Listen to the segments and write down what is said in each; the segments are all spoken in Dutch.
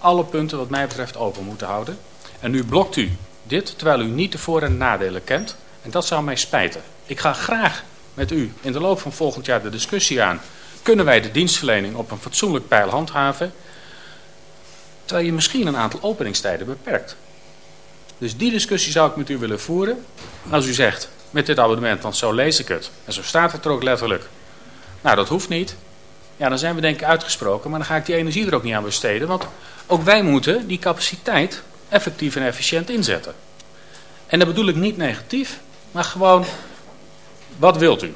alle punten wat mij betreft open moeten houden. En nu blokt u dit, terwijl u niet de voor- en nadelen kent. En dat zou mij spijten. Ik ga graag met u in de loop van volgend jaar de discussie aan. Kunnen wij de dienstverlening op een fatsoenlijk pijl handhaven? Terwijl je misschien een aantal openingstijden beperkt. Dus die discussie zou ik met u willen voeren. Als u zegt, met dit abonnement, want zo lees ik het. En zo staat het er ook letterlijk. Nou, dat hoeft niet. Ja, dan zijn we denk ik uitgesproken. Maar dan ga ik die energie er ook niet aan besteden. Want ook wij moeten die capaciteit effectief en efficiënt inzetten. En dat bedoel ik niet negatief. Maar gewoon, wat wilt u?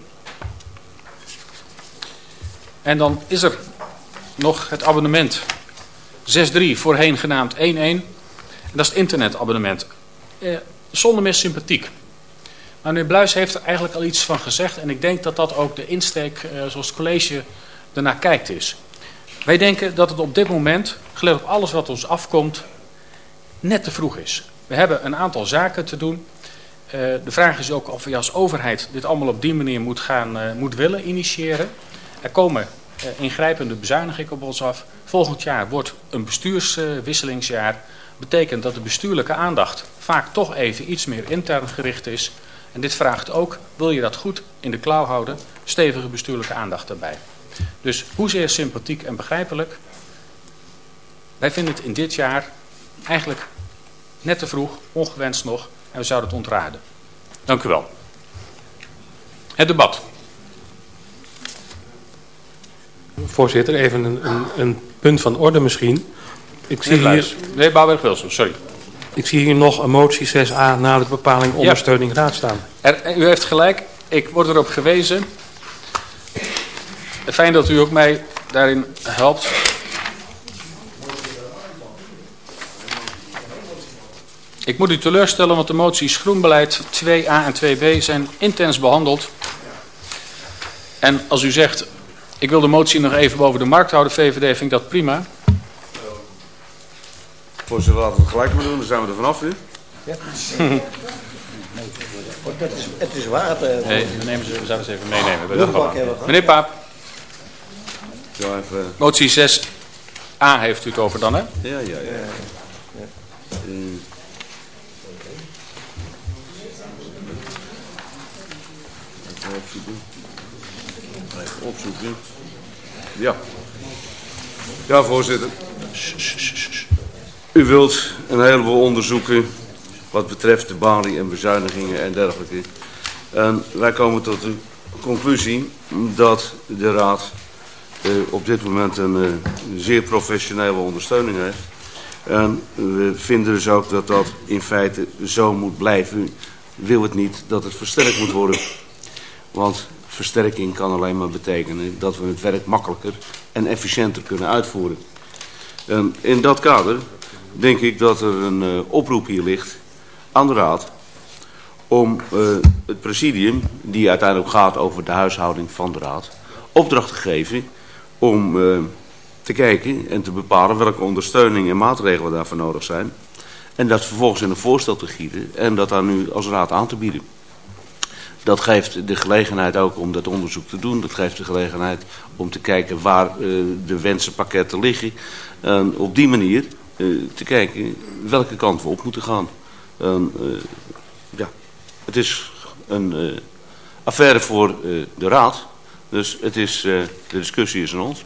En dan is er nog het abonnement 6.3, voorheen genaamd 1.1. En dat is het internetabonnement. Eh, zonder meer sympathiek. Maar meneer Bluis heeft er eigenlijk al iets van gezegd. En ik denk dat dat ook de insteek, eh, zoals het college ernaar kijkt, is. Wij denken dat het op dit moment, gelet op alles wat ons afkomt, net te vroeg is. We hebben een aantal zaken te doen. Uh, de vraag is ook of je als overheid dit allemaal op die manier moet, gaan, uh, moet willen initiëren. Er komen uh, ingrijpende bezuinigingen op ons af. Volgend jaar wordt een bestuurswisselingsjaar. betekent dat de bestuurlijke aandacht vaak toch even iets meer intern gericht is. En dit vraagt ook, wil je dat goed in de klauw houden, stevige bestuurlijke aandacht daarbij. Dus hoezeer sympathiek en begrijpelijk. Wij vinden het in dit jaar eigenlijk net te vroeg, ongewenst nog, en we zouden het ontraden. Dank u wel. Het debat. Voorzitter, even een, een, een punt van orde misschien. Ik zie nee, hier... Nee, Bouwberg-Wilson, sorry. Ik zie hier nog een motie 6a na de bepaling ondersteuning ja. raad staan. Er, u heeft gelijk, ik word erop gewezen. Fijn dat u ook mij daarin helpt. Ik moet u teleurstellen, want de moties groenbeleid 2a en 2b zijn intens behandeld. En als u zegt, ik wil de motie nog even boven de markt houden, VVD, vind ik dat prima. Voorzitter, laten we het gelijk maar doen, dan zijn we er vanaf weer. Ja. het, is, het is water. Nee, we, nemen ze, we zouden ze even meenemen. Meneer Paap. Ja, even... Motie 6a heeft u het over dan, hè? Ja, ja, ja. ja. ja. Uh, opzoeken. Even opzoeken. Ja. Ja, voorzitter. U wilt een heleboel onderzoeken wat betreft de balie en bezuinigingen en dergelijke. En wij komen tot de conclusie dat de raad op dit moment een uh, zeer professionele ondersteuning heeft. We vinden dus ook dat dat in feite zo moet blijven. Wil het niet dat het versterkt moet worden. Want versterking kan alleen maar betekenen dat we het werk makkelijker en efficiënter kunnen uitvoeren. En in dat kader denk ik dat er een uh, oproep hier ligt aan de raad om het presidium, die uiteindelijk gaat over de huishouding van de raad, opdracht te geven om uh, te kijken en te bepalen welke ondersteuning en maatregelen daarvoor nodig zijn. En dat vervolgens in een voorstel te gieten en dat aan u als raad aan te bieden. Dat geeft de gelegenheid ook om dat onderzoek te doen. Dat geeft de gelegenheid om te kijken waar uh, de wensenpakketten liggen. En op die manier uh, te kijken welke kant we op moeten gaan. Ja, het is een affaire voor de raad. Dus het is, de discussie is aan ons.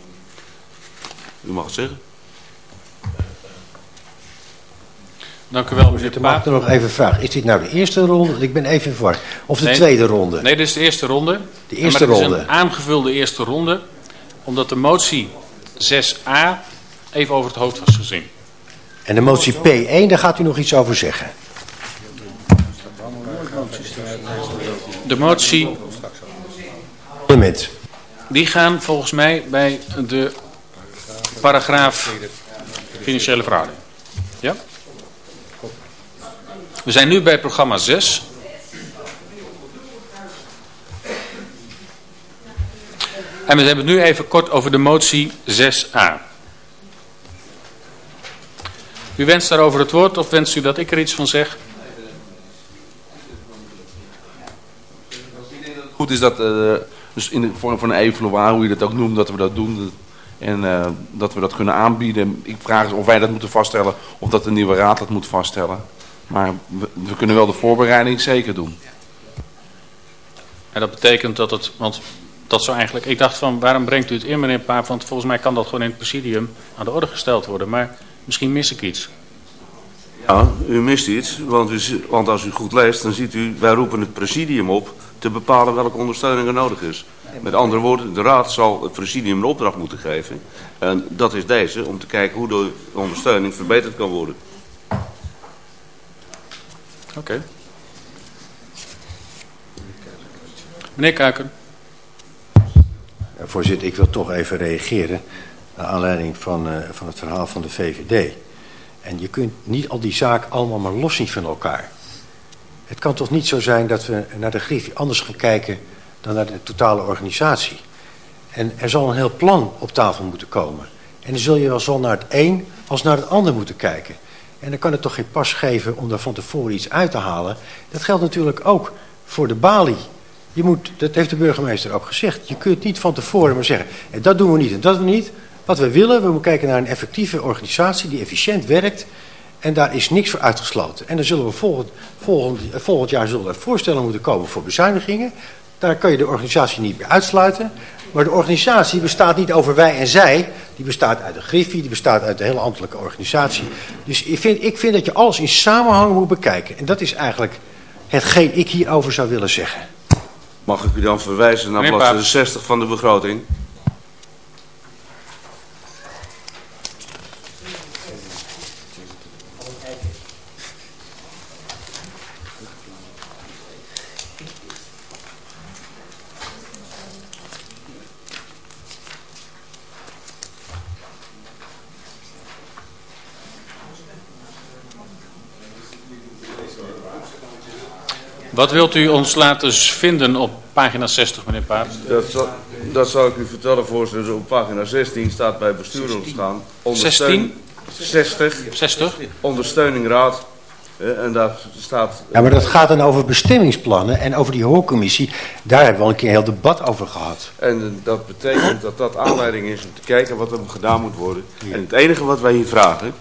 U mag het zeggen. Dank u wel, meneer de Mag ik er nog even vragen. Is dit nou de eerste ronde? Ik ben even voor. Of de nee, tweede ronde? Nee, dit is de eerste ronde. De eerste maar ronde. Het is een aangevulde eerste ronde. Omdat de motie 6a even over het hoofd was gezien. En de motie P1, daar gaat u nog iets over zeggen. De motie... Die gaan volgens mij bij de paragraaf financiële verhouding. Ja? We zijn nu bij programma 6. En we hebben het nu even kort over de motie 6a. U wenst daarover het woord of wenst u dat ik er iets van zeg? Goed is dat, uh, dus in de vorm van een evaluatie, hoe je dat ook noemt, dat we dat doen. En uh, dat we dat kunnen aanbieden. Ik vraag of wij dat moeten vaststellen of dat de nieuwe raad dat moet vaststellen. Maar we, we kunnen wel de voorbereiding zeker doen. En dat betekent dat het, want dat zou eigenlijk, ik dacht van waarom brengt u het in meneer Paap, want volgens mij kan dat gewoon in het presidium aan de orde gesteld worden. Maar misschien mis ik iets. Ja, u mist iets, want, u, want als u goed leest dan ziet u, wij roepen het presidium op te bepalen welke ondersteuning er nodig is. Met andere woorden, de raad zal het presidium een opdracht moeten geven. En dat is deze, om te kijken hoe de ondersteuning verbeterd kan worden. Oké. Okay. Meneer Kuiken. Voorzitter, ik wil toch even reageren naar aanleiding van, uh, van het verhaal van de VVD. En je kunt niet al die zaken allemaal maar los zien van elkaar. Het kan toch niet zo zijn dat we naar de Griffie anders gaan kijken dan naar de totale organisatie. En er zal een heel plan op tafel moeten komen. En dan zul je wel zo naar het een als naar het ander moeten kijken. En dan kan het toch geen pas geven om daar van tevoren iets uit te halen. Dat geldt natuurlijk ook voor de balie. Je moet, dat heeft de burgemeester ook gezegd. Je kunt niet van tevoren maar zeggen, en dat doen we niet en dat doen we niet. Wat we willen, we moeten kijken naar een effectieve organisatie die efficiënt werkt. En daar is niks voor uitgesloten. En dan zullen we volgend, volgend, volgend jaar zullen er voorstellen moeten komen voor bezuinigingen. Daar kan je de organisatie niet meer uitsluiten. Maar de organisatie bestaat niet over wij en zij. Die bestaat uit de Griffie, die bestaat uit de hele ambtelijke organisatie. Dus ik vind, ik vind dat je alles in samenhang moet bekijken. En dat is eigenlijk hetgeen ik hierover zou willen zeggen. Mag ik u dan verwijzen naar bladzijde 60 van de begroting? Wat wilt u ons laten vinden op pagina 60, meneer Paap? Dat zal, dat zal ik u vertellen, voorzitter. Op pagina 16 staat bij bestuur staan. 16? 60. 60. Ondersteuning raad. En daar staat... Ja, maar dat gaat dan over bestemmingsplannen en over die hoorcommissie. Daar hebben we al een keer een heel debat over gehad. En dat betekent dat dat aanleiding is om te kijken wat er gedaan moet worden. En het enige wat wij hier vragen...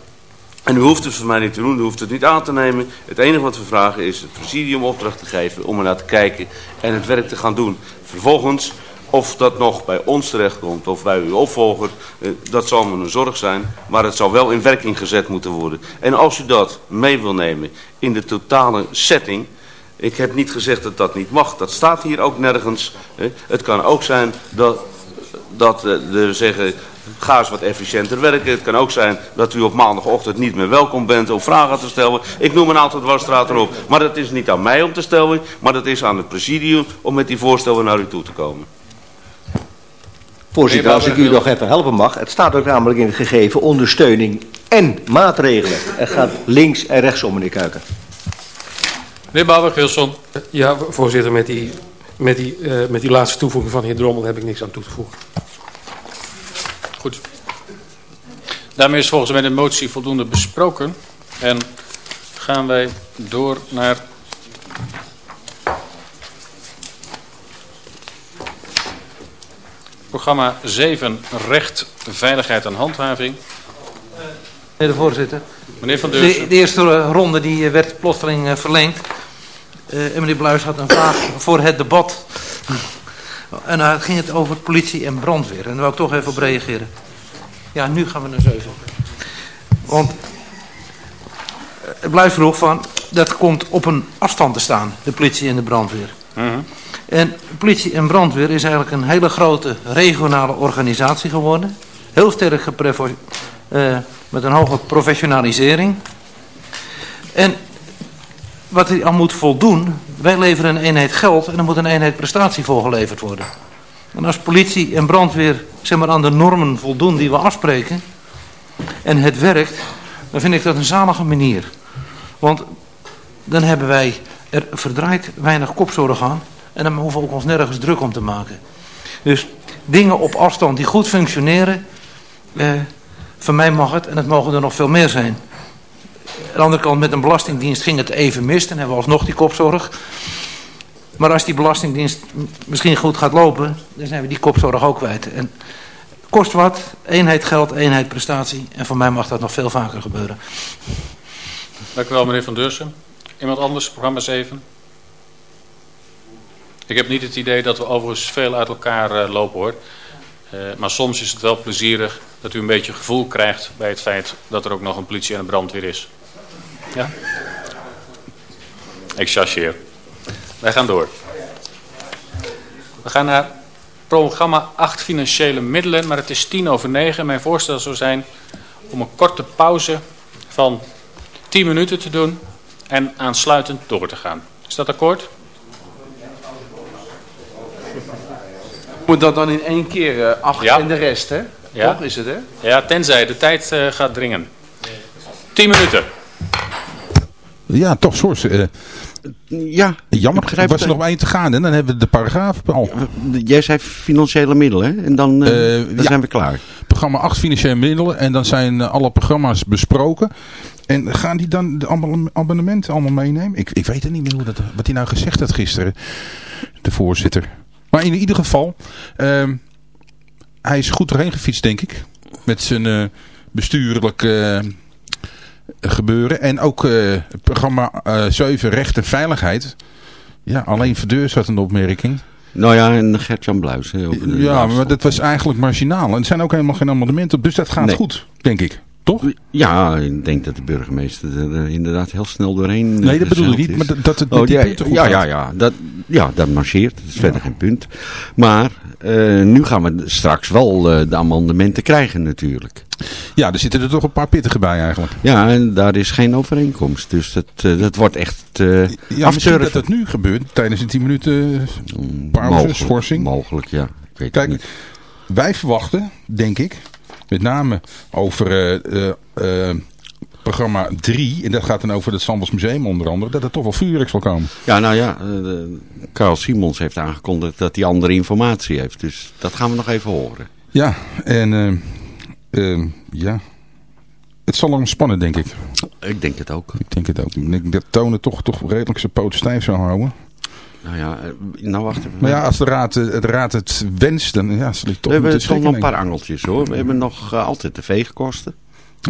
En u hoeft het voor mij niet te doen, u hoeft het niet aan te nemen. Het enige wat we vragen is het presidium opdracht te geven om er naar te kijken en het werk te gaan doen. Vervolgens, of dat nog bij ons terechtkomt of bij uw opvolger, eh, dat zal me een zorg zijn. Maar het zal wel in werking gezet moeten worden. En als u dat mee wil nemen in de totale setting... Ik heb niet gezegd dat dat niet mag. Dat staat hier ook nergens. Het kan ook zijn dat, dat de zeggen Ga eens wat efficiënter werken. Het kan ook zijn dat u op maandagochtend niet meer welkom bent om vragen te stellen. Ik noem een aantal dwarsstraten op. Maar dat is niet aan mij om te stellen. Maar dat is aan het presidium om met die voorstellen naar u toe te komen. Voorzitter, als ik u nog even helpen mag. Het staat ook namelijk in het gegeven ondersteuning en maatregelen. Er gaat links en rechtsom, meneer Kuiken. Meneer Bouwer-Gilson. Ja, voorzitter, met die, met, die, uh, met die laatste toevoeging van de heer Drommel heb ik niks aan toe te voegen. Goed. Daarmee is volgens mij de motie voldoende besproken. En gaan wij door naar... Programma 7, recht, veiligheid en handhaving. Meneer de voorzitter. Meneer Van Deursen. De, eerste ronde die eh, werd plotseling uh, verlengd. Uh, en meneer Bluis had een vraag voor het debat. En dan ging het over politie en brandweer. En daar wil ik toch even op reageren. Ja, nu gaan we naar 7. Want het blijft vroeg van, dat komt op een afstand te staan, de politie en de brandweer. -huh. En politie en brandweer is eigenlijk een hele grote regionale organisatie geworden. Heel sterk uh, met een hoge professionalisering. En wat hij aan moet voldoen, wij leveren een eenheid geld en er moet een eenheid prestatie voor geleverd worden. En als politie en brandweer zeg maar, aan de normen voldoen die we afspreken en het werkt, dan vind ik dat een zalige manier. Want dan hebben wij er verdraaid weinig kopzorg aan en dan hoeven we ook ons nergens druk om te maken. Dus dingen op afstand die goed functioneren, eh, voor mij mag het en het mogen er nog veel meer zijn. Aan de andere kant met een belastingdienst ging het even mis, dan hebben we alsnog die kopzorg. Maar als die belastingdienst misschien goed gaat lopen, dan zijn we die kopzorg ook kwijt. En kost wat, eenheid geld, eenheid prestatie. En voor mij mag dat nog veel vaker gebeuren. Dank u wel, meneer Van Deursen. Iemand anders, programma 7? Ik heb niet het idee dat we overigens veel uit elkaar uh, lopen hoor. Uh, maar soms is het wel plezierig dat u een beetje gevoel krijgt bij het feit dat er ook nog een politie en een brandweer is. Ja? Ik chargeer. Wij gaan door. We gaan naar programma 8 financiële middelen, maar het is tien over negen. Mijn voorstel zou zijn om een korte pauze van 10 minuten te doen en aansluitend door te gaan. Is dat akkoord? Moet dat dan in één keer uh, acht Ja. en de rest, hè? Ja. Toch is het, hè? Ja, tenzij de tijd eh, gaat dringen. 10 minuten. Ja, toch, Sors. Eh, Ja, jammer, er begrijp was er nog maar één te gaan en dan hebben we de paragraaf al. Jij zei financiële middelen hè? en dan, eh, Eh, dan ja. zijn we klaar. Programma 8 financiële middelen en dan zijn eh, alle programma's besproken. En gaan die dan de abonne- abonnementen allemaal meenemen? Ik, ik weet het niet meer hoe dat, wat hij nou gezegd had gisteren, de voorzitter. Maar in ieder geval, ehm, hij is goed doorheen gefietst denk ik. Met zijn eh bestuurlijk eh, gebeuren. En ook eh, programma eh 7 Recht en Veiligheid. Ja, alleen Verdeurs had een opmerking. Nou ja, en Gert-Jan Bluis. Hè, Ja, maar dat was eigenlijk marginaal. En er zijn ook helemaal geen amendementen op. Dus dat gaat Nee. goed, denk ik. Toch? Ja, ik denk dat de burgemeester er eh, inderdaad heel snel doorheen eh, Nee, dat bedoel ik niet. is. Maar dat- dat het oh, ja, goed ja, ja, ja, dat, ja, dat marcheert. Dat is verder geen punt. Maar eh, nu gaan we straks wel de amendementen krijgen natuurlijk. Ja, er zitten er toch een paar pittige bij eigenlijk. Ja, en daar is geen overeenkomst. Dus dat, dat wordt echt eh Ja, misschien dat dat nu gebeurt tijdens een 10 minuten pauze, mogelijk, schorsing. Mogelijk, ja. Ik weet Kijk, het niet. wij verwachten, denk ik, met name over eh, eh, eh, programma 3, en dat gaat dan over het Sanders Museum onder andere, dat er toch wel vuurwerk zal komen. Ja, nou ja, de- Karel Simons heeft aangekondigd dat hij andere informatie heeft. Dus dat gaan we nog even horen. Ja, en ja, het zal lang spannen, denk ik. Ik denk het ook. Ik denk het ook. Ik denk dat Tonen toch, toch redelijk zijn poot stijf zou houden. Nou ja, eh, nou wacht even. Maar ja, als de raad, eh, de raad het wenst, dan ja, zal ik we toch hebben moeten toch nog een paar angeltjes hoor. We hebben nog eh, altijd de ik.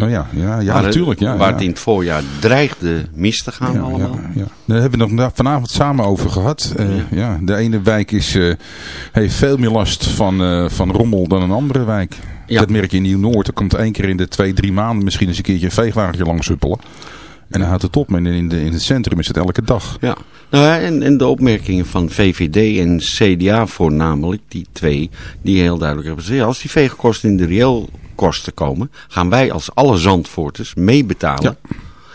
Oh ja, ja, ja Waar, natuurlijk. Ja, waar ja. het in het voorjaar dreigde mis te gaan Ja, allemaal. ja, ja. Daar hebben we het nog vanavond samen over gehad. Eh, ja. de ene wijk is, eh, heeft veel meer last van, eh, van rommel dan een andere wijk. Dat merk je in Nieuw-Noord. Er komt één keer in de twee, drie maanden misschien eens een keertje een veegwagentje langs huppelen. En dan houdt het op. Maar in, de, in het centrum is het elke dag. Ja, nou en, en de opmerkingen van VVD en CDA voornamelijk, die twee, die heel duidelijk hebben gezegd, als die veegkosten in de reëelkosten komen, gaan wij als alle Zandvoorters meebetalen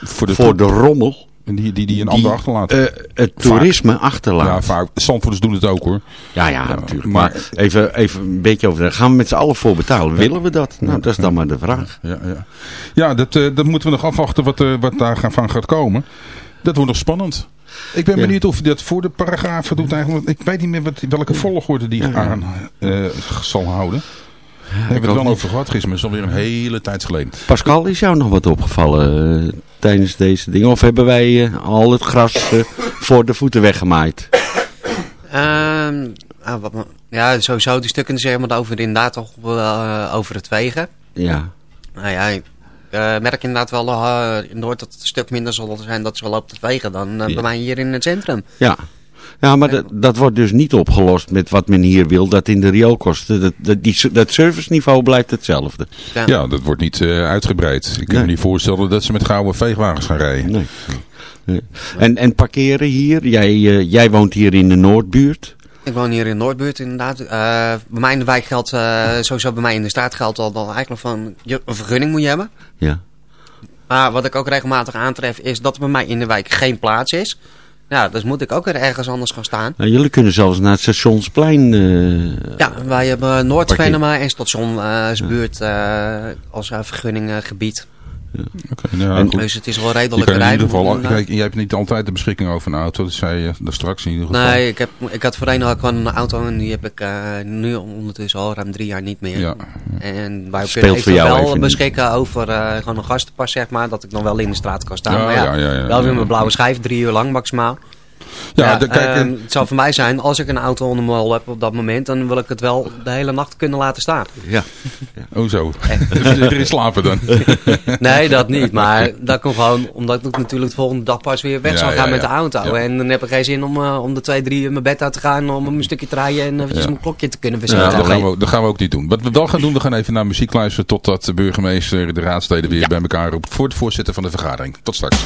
Voor de, voor de rommel En die, die, die een die ander achterlaten. eh, het toerisme ja, achterlaat. vaak. Zandvoorters doen het ook hoor. Ja, ja, Ja, natuurlijk. maar- Maar, even, even een beetje over. Daar gaan we met z'n allen voor betalen. Willen we dat? Nou, dat is dan maar de vraag. Ja, ja. ja dat, eh, dat moeten we nog afwachten wat, eh, wat daar gaan- van gaat komen. Dat wordt nog spannend. Ik ben Ja. benieuwd of hij dat voor de paragrafen doet eigenlijk. Ik weet niet meer wat, welke volgorde die Ja, ja. aan zal houden. Daar hebben we ook het wel niet. over gehad gisteren, maar het is alweer een hele tijd geleden. Pascal, is jou nog wat opgevallen eh, tijdens deze dingen? Of hebben wij eh, al het gras eh, voor de voeten weggemaaid? Ehm, ah, wat ja, sowieso die stukken zeg maar over inderdaad toch over het wegen. Ja. Nou ja, ik merk inderdaad wel in Noord dat het een stuk minder zal zijn dat ze wel op het wegen dan Ja. bij mij hier in het centrum. Ja. Ja, maar dat, dat wordt dus niet opgelost met wat men hier wil. Dat in de rioolkosten, dat, dat, die, dat serviceniveau blijft hetzelfde. Ja. Ja, dat wordt niet eh, uitgebreid. Ik kan me niet voorstellen dat ze met gouden veegwagens gaan rijden. Nee. Nee. En, en parkeren hier? Jij, eh, jij woont hier in de Noordbuurt. Ik woon hier in Noordbuurt inderdaad. Eh, bij mij in de wijk geldt, eh, sowieso bij mij in de straat geldt al dan eigenlijk van je een vergunning moet je hebben. Ja. Maar wat ik ook regelmatig aantref is dat er bij mij in de wijk geen plaats is. Ja, dus moet ik ook weer ergens anders gaan staan. Nou, jullie kunnen zelfs naar het stationsplein. eh, Ja, wij hebben Noord-Venema en Stationsbuurt eh als eh, vergunninggebied. Oké, nou, En-. Dus het is wel Je redelijk kan in rijden. ieder geval, inderdaad. kijk, jij hebt niet altijd de beschikking over een auto. Dat zei je daar straks in ieder geval. Nee, ik, heb, ik had voorheen al gewoon een auto en die heb ik eh, nu ondertussen al ruim drie jaar niet meer. Ja, En wij Speelt kunnen voor jou eventueel even niet. beschikken over eh, gewoon een gastenpas, zeg maar. Dat ik nog wel in de straat kan staan. Ja, maar ja, ja, ja, ja, wel weer ja. mijn blauwe schijf, drie uur lang maximaal. Ja, kijk, ehm, het zou voor mij zijn, als ik een auto onder mijn heb op dat moment, dan wil ik het wel de hele nacht kunnen laten staan. Ja, hoezo? Ja. Oh, dus erin slapen dan? nee, dat niet. Maar dat komt gewoon omdat ik natuurlijk de volgende dag pas weer weg ja, zou gaan met de auto. En dan heb ik geen zin om, eh, om de twee, drie in mijn bed uit te gaan, om een stukje te rijden en eventjes mijn klokje te kunnen verzetten. Ja, dat gaan, we, gaan we ook niet doen. Wat we wel gaan doen, we gaan even naar muziek luisteren totdat de burgemeester de raadsteden weer bij elkaar roept voor het voorzitter van de vergadering. Tot straks.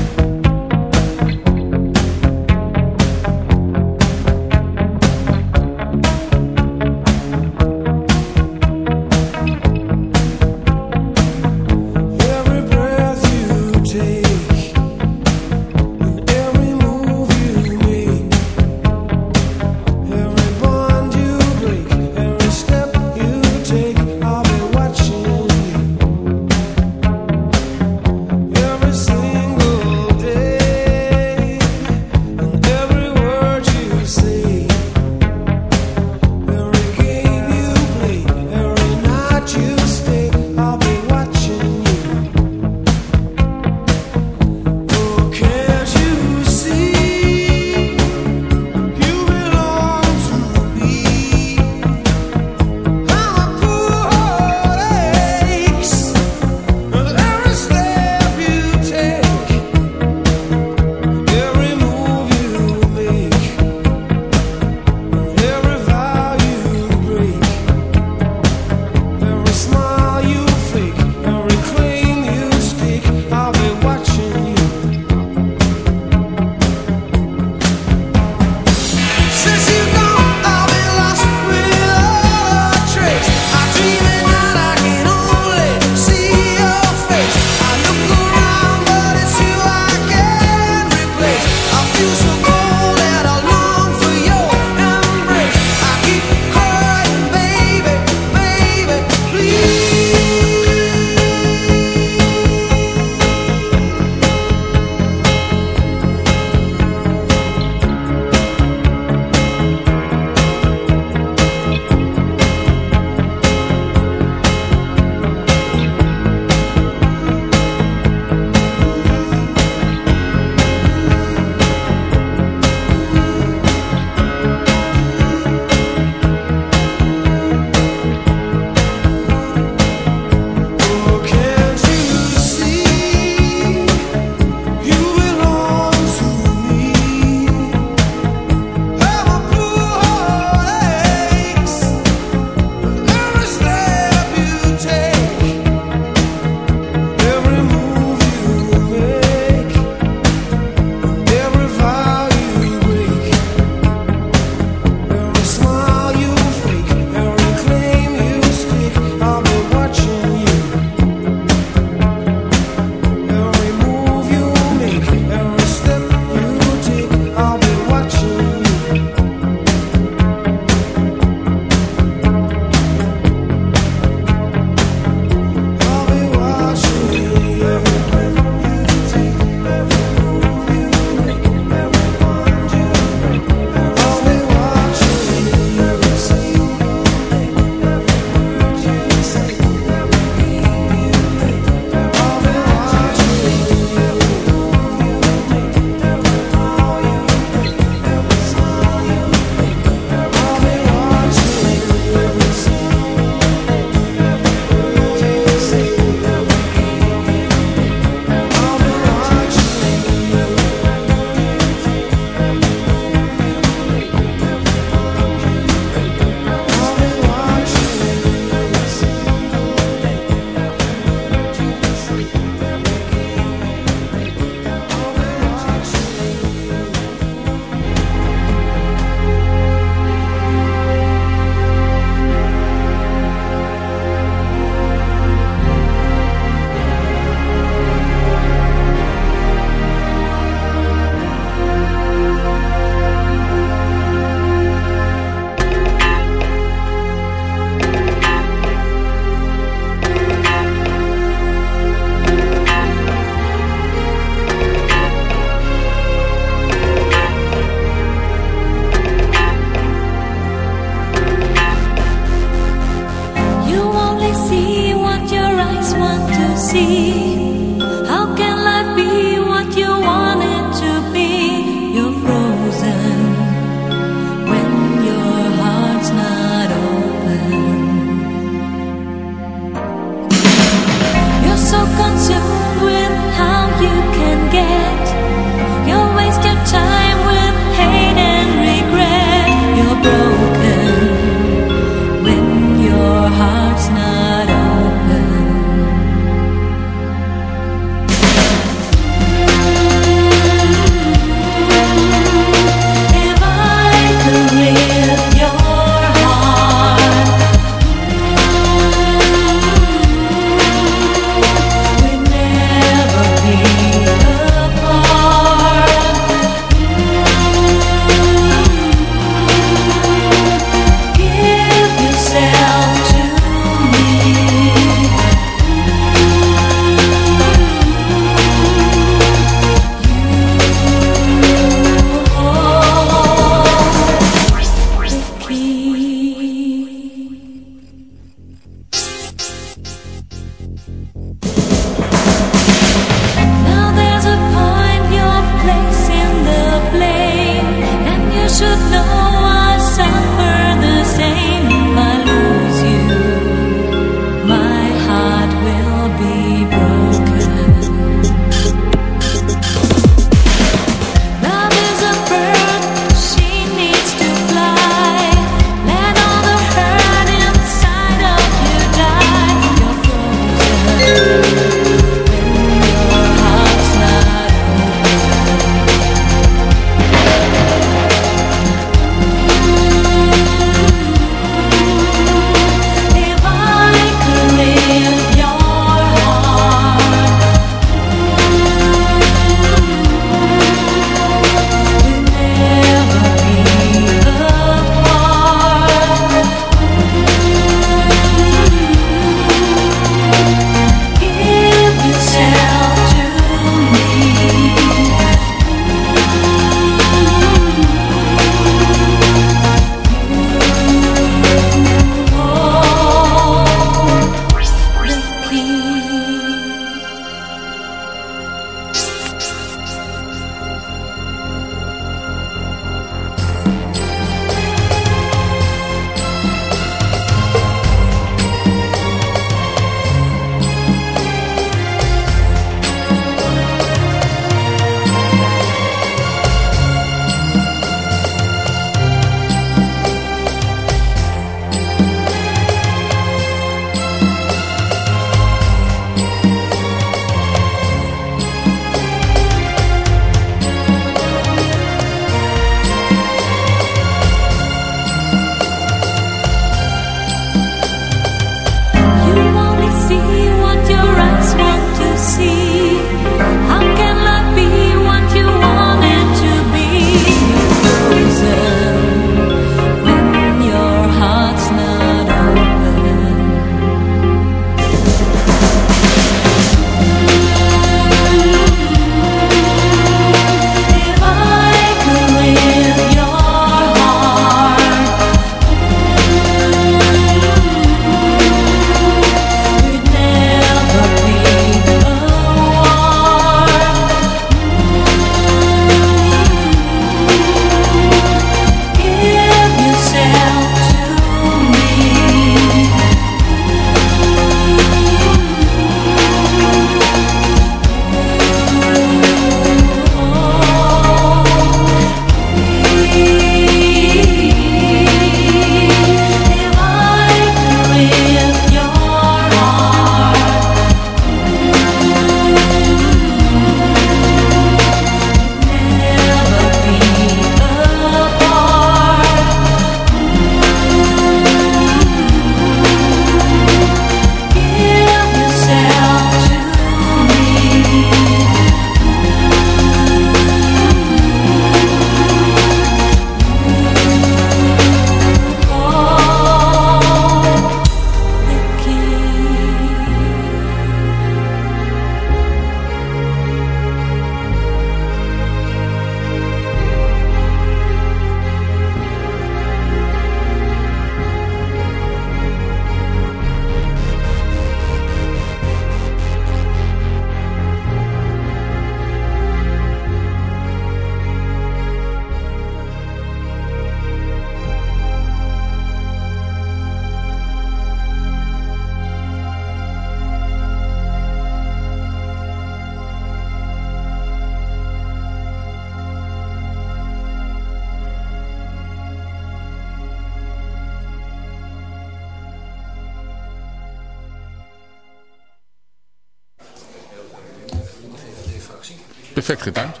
Perfect getimed.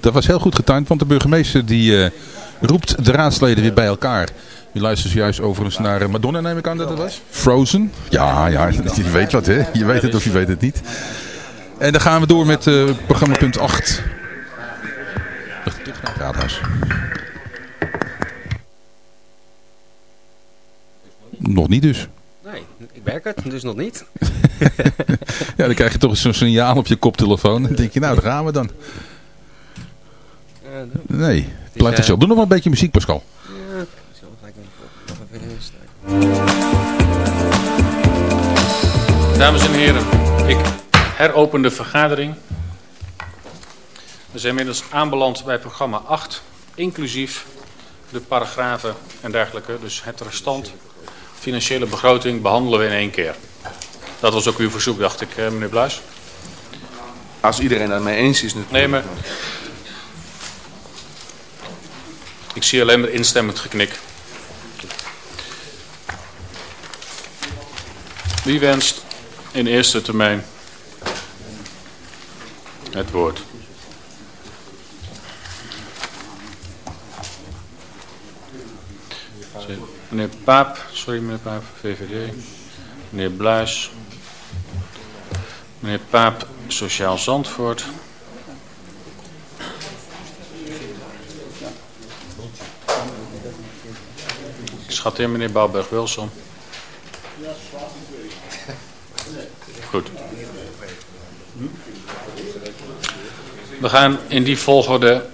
Dat was heel goed getimed, want de burgemeester die eh, roept de raadsleden weer bij elkaar. U luistert juist overigens naar eh, Madonna, neem ik aan dat het was. Frozen. Ja, ja, je weet wat hè. Je weet het of je weet het niet. En dan gaan we door met eh, programma punt 8. Terug naar het raadhuis. Nog niet dus. Ik werk het, dus nog niet. Ja, dan krijg je toch zo'n signaal op je koptelefoon. Dan denk je, nou, daar gaan we dan. Nee, blijf het eh, zo. Doe nog maar een beetje muziek, Pascal. Ja, zo ga ik nog even instarten. Dames en heren, ik heropen de vergadering. We zijn inmiddels aanbeland bij programma 8, inclusief de paragrafen en dergelijke. Dus het restant financiële begroting behandelen we in één keer. Dat was ook uw verzoek, dacht ik, eh, meneer Bluis. Als iedereen daarmee eens is natuurlijk. Nee, maar... Ik zie alleen maar instemmend geknik. Wie wenst in eerste termijn het woord? Meneer Paap, sorry meneer Paap, VVD. Meneer Bluis. Meneer Paap, Sociaal Zandvoort. Ik schat in meneer Bouwberg-Wilson. Goed. We gaan in die volgorde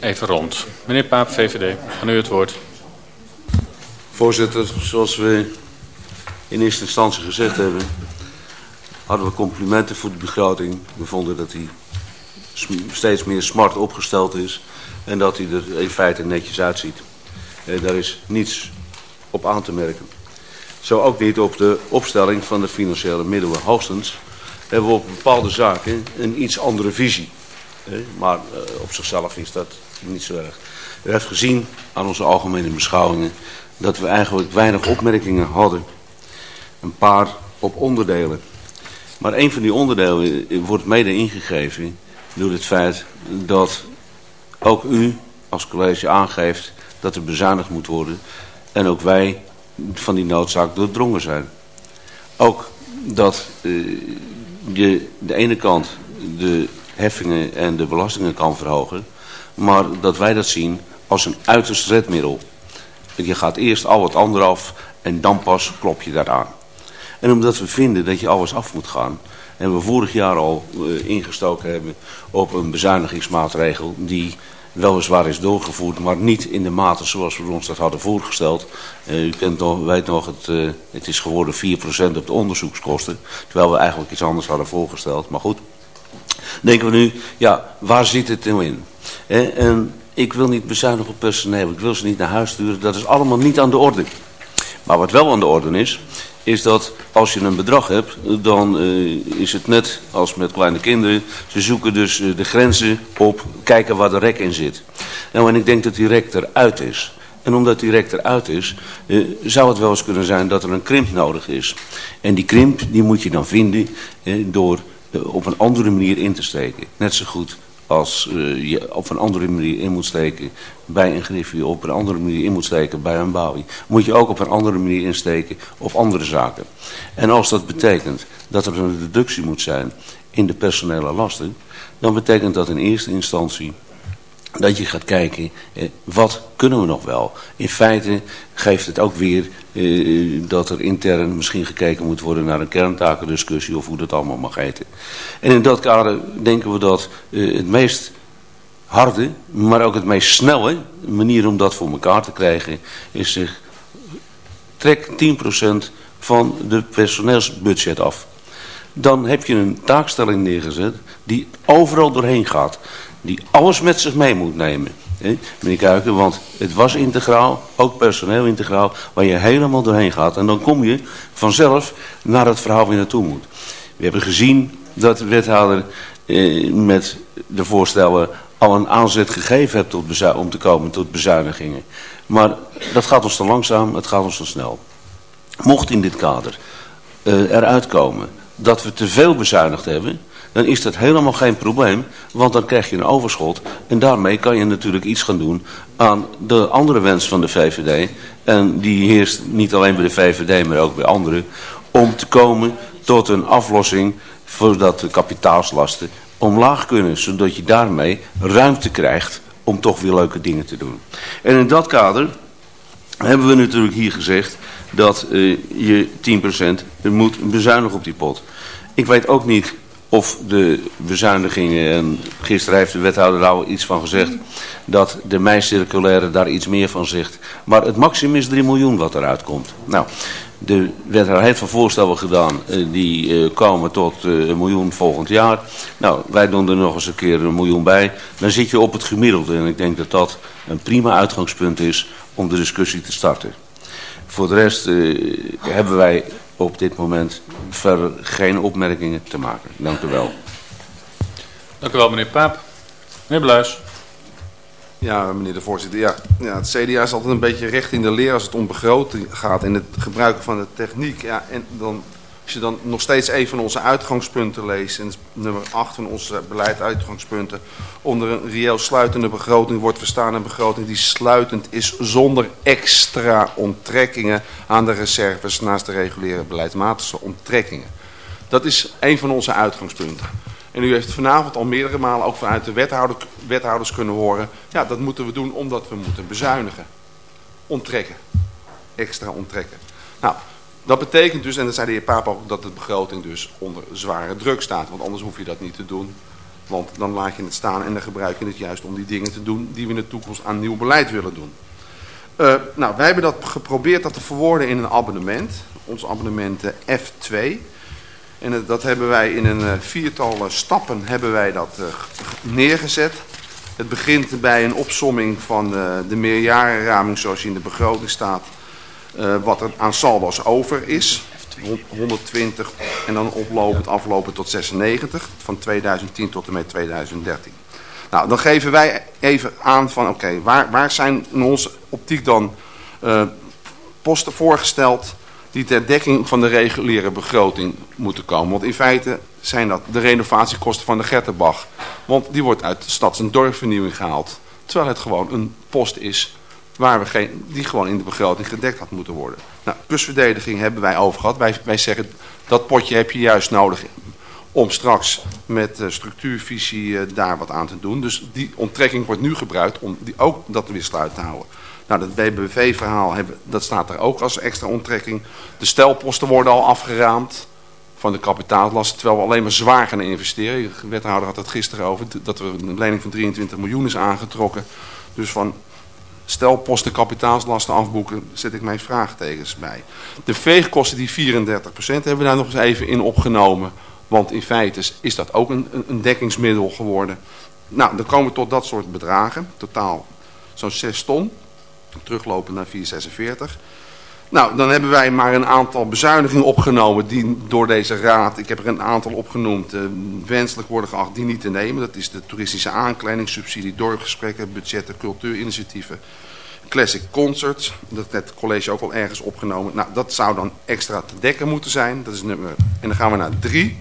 even rond. Meneer Paap, VVD, aan u het woord. Voorzitter, zoals we in eerste instantie gezegd hebben, hadden we complimenten voor de begroting. We vonden dat hij steeds meer smart opgesteld is en dat hij er in feite netjes uitziet. Eh, daar is niets op aan te merken. Zo ook niet op de opstelling van de financiële middelen. Hoogstens hebben we op bepaalde zaken een iets andere visie. Eh, Maar eh, op zichzelf is dat niet zo erg. U heeft gezien aan onze algemene beschouwingen dat we eigenlijk weinig opmerkingen hadden. Een paar op onderdelen. Maar een van die onderdelen wordt mede ingegeven door het feit dat ook u als college aangeeft dat er bezuinigd moet worden. En ook wij van die noodzaak doordrongen zijn. Ook dat eh, je de ene kant de heffingen en de belastingen kan verhogen. Maar dat wij dat zien als een uiterst redmiddel. Je gaat eerst al wat ander af en dan pas klop je daaraan. En omdat we vinden dat je alles af moet gaan... en we vorig jaar al eh, ingestoken hebben op een bezuinigingsmaatregel... die weliswaar is doorgevoerd, maar niet in de mate zoals we ons dat hadden voorgesteld. Eh, u kent nog, weet nog, het, eh, het is geworden 4% op de onderzoekskosten... terwijl we eigenlijk iets anders hadden voorgesteld. Maar goed, denken we nu, ja, waar zit het nou in? En ik wil niet bezuinigen op personeel, ik wil ze niet naar huis sturen, dat is allemaal niet aan de orde. Maar wat wel aan de orde is, is dat als je een bedrag hebt, dan eh, is het net als met kleine kinderen. Ze zoeken dus eh, de grenzen op, kijken waar de rek in zit. Nou, en ik denk dat die rek eruit is. En omdat die rek eruit is, eh, zou het wel eens kunnen zijn dat er een krimp nodig is. En die krimp, die moet je dan vinden door op een andere manier in te steken. Net zo goed als eh, je op een andere manier in moet steken bij een griffie, op een andere manier in moet steken bij een bouwie, moet je ook op een andere manier insteken op andere zaken. En als dat betekent dat er een reductie moet zijn in de personele lasten, dan betekent dat in eerste instantie dat je gaat kijken, eh, wat kunnen we nog wel? In feite geeft het ook weer eh, dat er intern misschien gekeken moet worden naar een kerntakendiscussie of hoe dat allemaal mag heten. En in dat kader denken we dat eh, het meest harde, maar ook het meest snelle manier om dat voor elkaar te krijgen, is zich trek 10% van de personeelsbudget af. Dan heb je een taakstelling neergezet die overal doorheen gaat. Die alles met zich mee moet nemen. Hè, meneer Kuiken, want het was integraal, ook personeel integraal, waar je helemaal doorheen gaat. En dan kom je vanzelf naar het verhaal waar je naartoe moet. We hebben gezien dat de wethouder eh, met de voorstellen al een aanzet gegeven heeft tot om te komen tot bezuinigingen. Maar dat gaat ons te langzaam, het gaat ons te snel. Mocht in dit kader eh, eruit komen dat we te veel bezuinigd hebben, dan is dat helemaal geen probleem, want dan krijg je een overschot. En daarmee kan je natuurlijk iets gaan doen aan de andere wens van de VVD. En die heerst niet alleen bij de VVD, maar ook bij anderen. Om te komen tot een aflossing voordat de kapitaalslasten omlaag kunnen. Zodat je daarmee ruimte krijgt om toch weer leuke dingen te doen. En in dat kader hebben we natuurlijk hier gezegd dat eh, je 10% moet bezuinigen op die pot. Ik weet ook niet of de bezuinigingen, en gisteren heeft de wethouder daar al iets van gezegd, dat de meincirculaire daar iets meer van zegt. Maar het maximum is 3 miljoen wat eruit komt. Nou, de wethouder heeft van voorstellen gedaan, eh, die eh, komen tot eh, een miljoen volgend jaar. Nou, wij doen er nog eens een keer een miljoen bij. Dan zit je op het gemiddelde en ik denk dat dat een prima uitgangspunt is om de discussie te starten. Voor de rest eh, hebben wij op dit moment verder geen opmerkingen te maken. Dank u wel. Dank u wel, meneer Paap. Meneer Bluis. Ja, meneer de voorzitter. Ja, ja, het CDA is altijd een beetje recht in de leer als het om begroting gaat en het gebruiken van de techniek. Ja, en dan, als je dan nog steeds een van onze uitgangspunten leest, en nummer 8 van onze beleid uitgangspunten, onder een reëel sluitende begroting wordt verstaan een begroting die sluitend is zonder extra onttrekkingen aan de reserves naast de reguliere beleidsmatige onttrekkingen. Dat is een van onze uitgangspunten. En u heeft vanavond al meerdere malen ook vanuit de wethouder, wethouders kunnen horen. Ja, dat moeten we doen omdat we moeten bezuinigen. Onttrekken. Extra onttrekken. Nou, dat betekent dus, en dat zei de heer Paap ook, dat de begroting dus onder zware druk staat. Want anders hoef je dat niet te doen. Want dan laat je het staan en dan gebruik je het juist om die dingen te doen die we in de toekomst aan nieuw beleid willen doen. Uh, nou, wij hebben dat geprobeerd dat te verwoorden in een abonnement. Ons abonnement uh, F2. En uh, dat hebben wij in een viertal stappen hebben wij dat neergezet. Het begint bij een opsomming van de meerjarenraming zoals die in de begroting staat. Wat er aan saldo's over is. 120 en dan oplopend aflopen tot 96 van 2010 tot en met 2013. Nou, dan geven wij even aan van oké, okay, waar, waar zijn in onze optiek dan uh, posten voorgesteld die ter dekking van de reguliere begroting moeten komen. Want in feite zijn dat de renovatiekosten van de Gertenbach. Want die wordt uit de stads- en dorpsvernieuwing gehaald. Terwijl het gewoon een post is waar we geen, die gewoon in de begroting gedekt had moeten worden. Nou, kustverdediging hebben wij over gehad. Wij, wij zeggen dat potje heb je juist nodig om straks met uh, structuurvisie uh, daar wat aan te doen. Dus die onttrekking wordt nu gebruikt om die ook dat weer sluit te houden. Nou, dat BBV-verhaal, dat staat er ook als extra onttrekking. De stelposten worden al afgeraamd van de kapitaallasten, terwijl we alleen maar zwaar gaan investeren. De wethouder had het gisteren over, dat er een lening van 23 miljoen is aangetrokken. Dus van stelposten kapitaalslasten afboeken, zet ik mijn vraagtekens bij. De veegkosten, die 34%, hebben we daar nog eens even in opgenomen. Want in feite is dat ook een, een dekkingsmiddel geworden. Nou, dan komen we tot dat soort bedragen. Totaal zo'n 6 ton. Teruglopend naar 446. Nou, dan hebben wij maar een aantal bezuinigingen opgenomen die door deze raad, ik heb er een aantal opgenoemd, uh, wenselijk worden geacht die niet te nemen. Dat is de toeristische aankleding, subsidie, dorpsgesprekken, budgetten, cultuurinitiatieven, classic concerts. Dat heeft het college ook al ergens opgenomen. Nou, dat zou dan extra te dekken moeten zijn. Dat is nummer. En dan gaan we naar drie.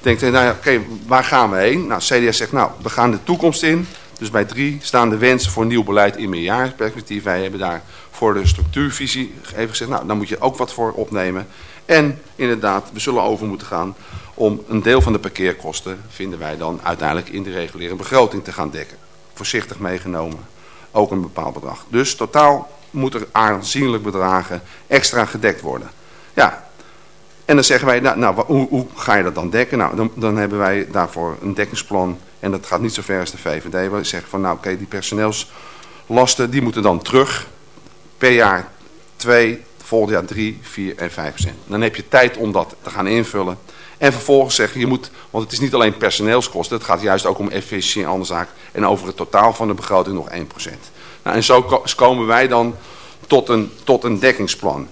Denkt nou ja, oké, waar gaan we heen? Nou, CDS zegt, nou, we gaan de toekomst in. Dus bij drie staan de wensen voor nieuw beleid in meerjaarsperspectief. Wij hebben daar voor de structuurvisie even gezegd, nou, daar moet je ook wat voor opnemen. En inderdaad, we zullen over moeten gaan om een deel van de parkeerkosten, vinden wij dan uiteindelijk in de reguliere begroting te gaan dekken. Voorzichtig meegenomen, ook een bepaald bedrag. Dus totaal moet er aanzienlijk bedragen extra gedekt worden. Ja, en dan zeggen wij, nou, nou hoe, ga je dat dan dekken? Nou, dan, dan, hebben wij daarvoor een dekkingsplan. En dat gaat niet zo ver als de VVD. We zeggen van, nou oké, die personeelslasten, die moeten dan terug. Per jaar 2, volgend jaar 3, 4 en 5 procent. Dan heb je tijd om dat te gaan invullen. En vervolgens zeggen, je moet, want het is niet alleen personeelskosten. Het gaat juist ook om efficiëntie en andere zaken. En over het totaal van de begroting nog 1 procent. Nou, en zo komen wij dan tot een, tot een dekkingsplan.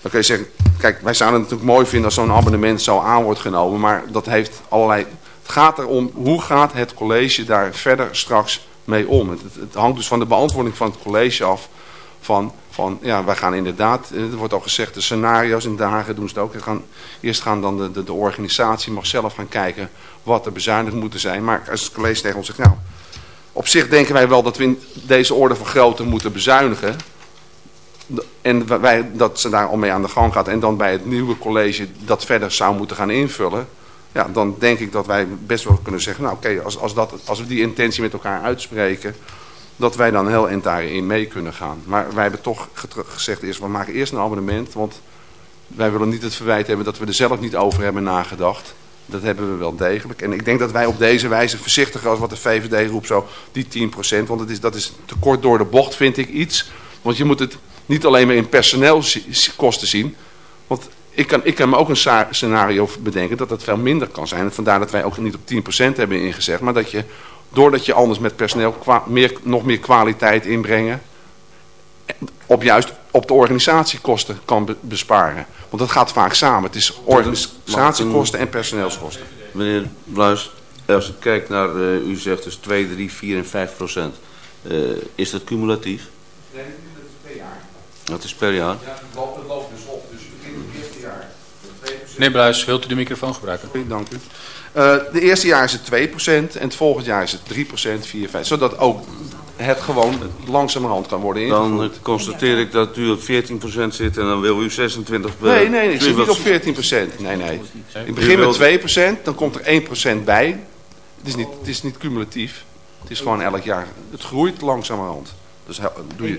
Dan kun je zeggen, kijk, wij zouden het natuurlijk mooi vinden als zo'n abonnement zo aan wordt genomen. Maar dat heeft allerlei... Het gaat erom, hoe gaat het college daar verder straks mee om? Het, het hangt dus van de beantwoording van het college af. Van, Van, ja, wij gaan inderdaad, eh, er wordt al gezegd, de scenario's in Haag doen ze het ook. Gaan, eerst gaan dan de, de, de organisatie mag zelf gaan kijken wat er bezuinigd moeten zijn. Maar als het college tegen ons zegt, nou, op zich denken wij wel dat we in deze orde van grootte moeten bezuinigen. En wij, dat ze daar al mee aan de gang gaat en dan bij het nieuwe college dat verder zou moeten gaan invullen. Ja, dan denk ik dat wij best wel kunnen zeggen, nou oké, als, als, als we die intentie met elkaar uitspreken, dat wij dan heel eind daarin mee kunnen gaan. Maar wij hebben toch gezegd eerst, we maken eerst een abonnement, want wij willen niet het verwijt hebben dat we er zelf niet over hebben nagedacht. Dat hebben we wel degelijk. En ik denk dat wij op deze wijze voorzichtiger als wat de VVD roept zo, die 10%, want het is, dat is te kort door de bocht vind ik iets. Want je moet het niet alleen maar in personeelskosten zien. Want ik kan, ik kan me ook een scenario bedenken dat dat veel minder kan zijn. Vandaar dat wij ook niet op 10% hebben ingezegd. Maar dat je, doordat je anders met personeel kwa- meer, nog meer kwaliteit inbrengen... op juist op de organisatiekosten kan be- besparen. Want dat gaat vaak samen. Het is organisatiekosten en personeelskosten. Meneer Bluis, als ik kijk naar, eh, u zegt dus 2, 3, 4 en 5 procent. Eh, is dat cumulatief? Nee, dat is per jaar. Dat is per jaar. Ja, het loopt, het loopt dus op. Dus het begint het eerste jaar. Meneer Bluis, wilt u de microfoon gebruiken? Dank u. Eh de eerste jaar is het 2% en het volgend jaar is het 3%, 4, 5. Zodat ook het gewoon langzamerhand kan worden ingevoerd. Dan constateer ik dat u op 14 procent zit en dan wil u 26... eh, Nee, nee, ik zit niet op 14%. Nee, nee. Ik begin met wilt- 2%, dan komt er 1% bij. Het is, niet, het is niet cumulatief. Het is gewoon elk jaar. Het groeit langzamerhand. Dus doe je...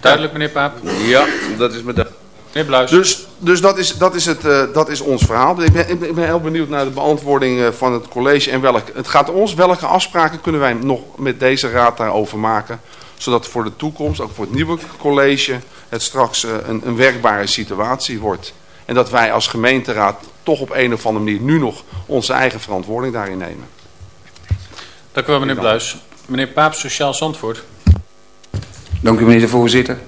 Duidelijk, meneer Paap? Ja, dat is me duidelijk. Meneer Bluis? Dus, dus dat, is, dat, is het, eh, dat is ons verhaal. Ik ben, ik ben heel benieuwd naar de beantwoording eh, van het college. En welke, het gaat ons, welke afspraken kunnen wij nog met deze raad daarover maken. Zodat voor de toekomst, ook voor het nieuwe college, het straks eh, een, een werkbare situatie wordt. En dat wij als gemeenteraad toch op een of andere manier nu nog onze eigen verantwoording daarin nemen. Dank u wel, meneer Bluis. Meneer Paap, Sociaal Zandvoort. Dank u, meneer de voorzitter.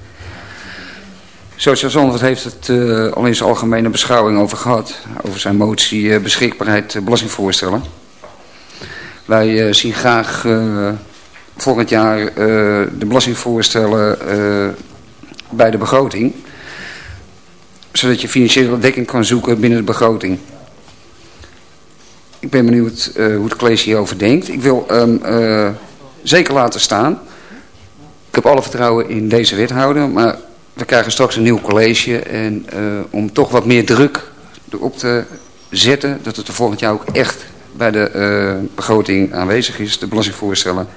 Sociaal Zandvoort heeft het eh, al in zijn algemene beschouwing over gehad. Over zijn motie eh, beschikbaarheid eh, belastingvoorstellen. Wij zien graag volgend jaar de belastingvoorstellen bij de begroting. Zodat je financiële dekking kan zoeken binnen de begroting. Ik ben benieuwd hoe het college hierover denkt. Ik wil eh, zeker laten staan. Ik heb alle vertrouwen in deze wethouder, maar we krijgen straks een nieuw college. En eh, om toch wat meer druk erop te zetten, dat het er volgend jaar ook echt bij de eh, begroting aanwezig is, de belastingvoorstellen,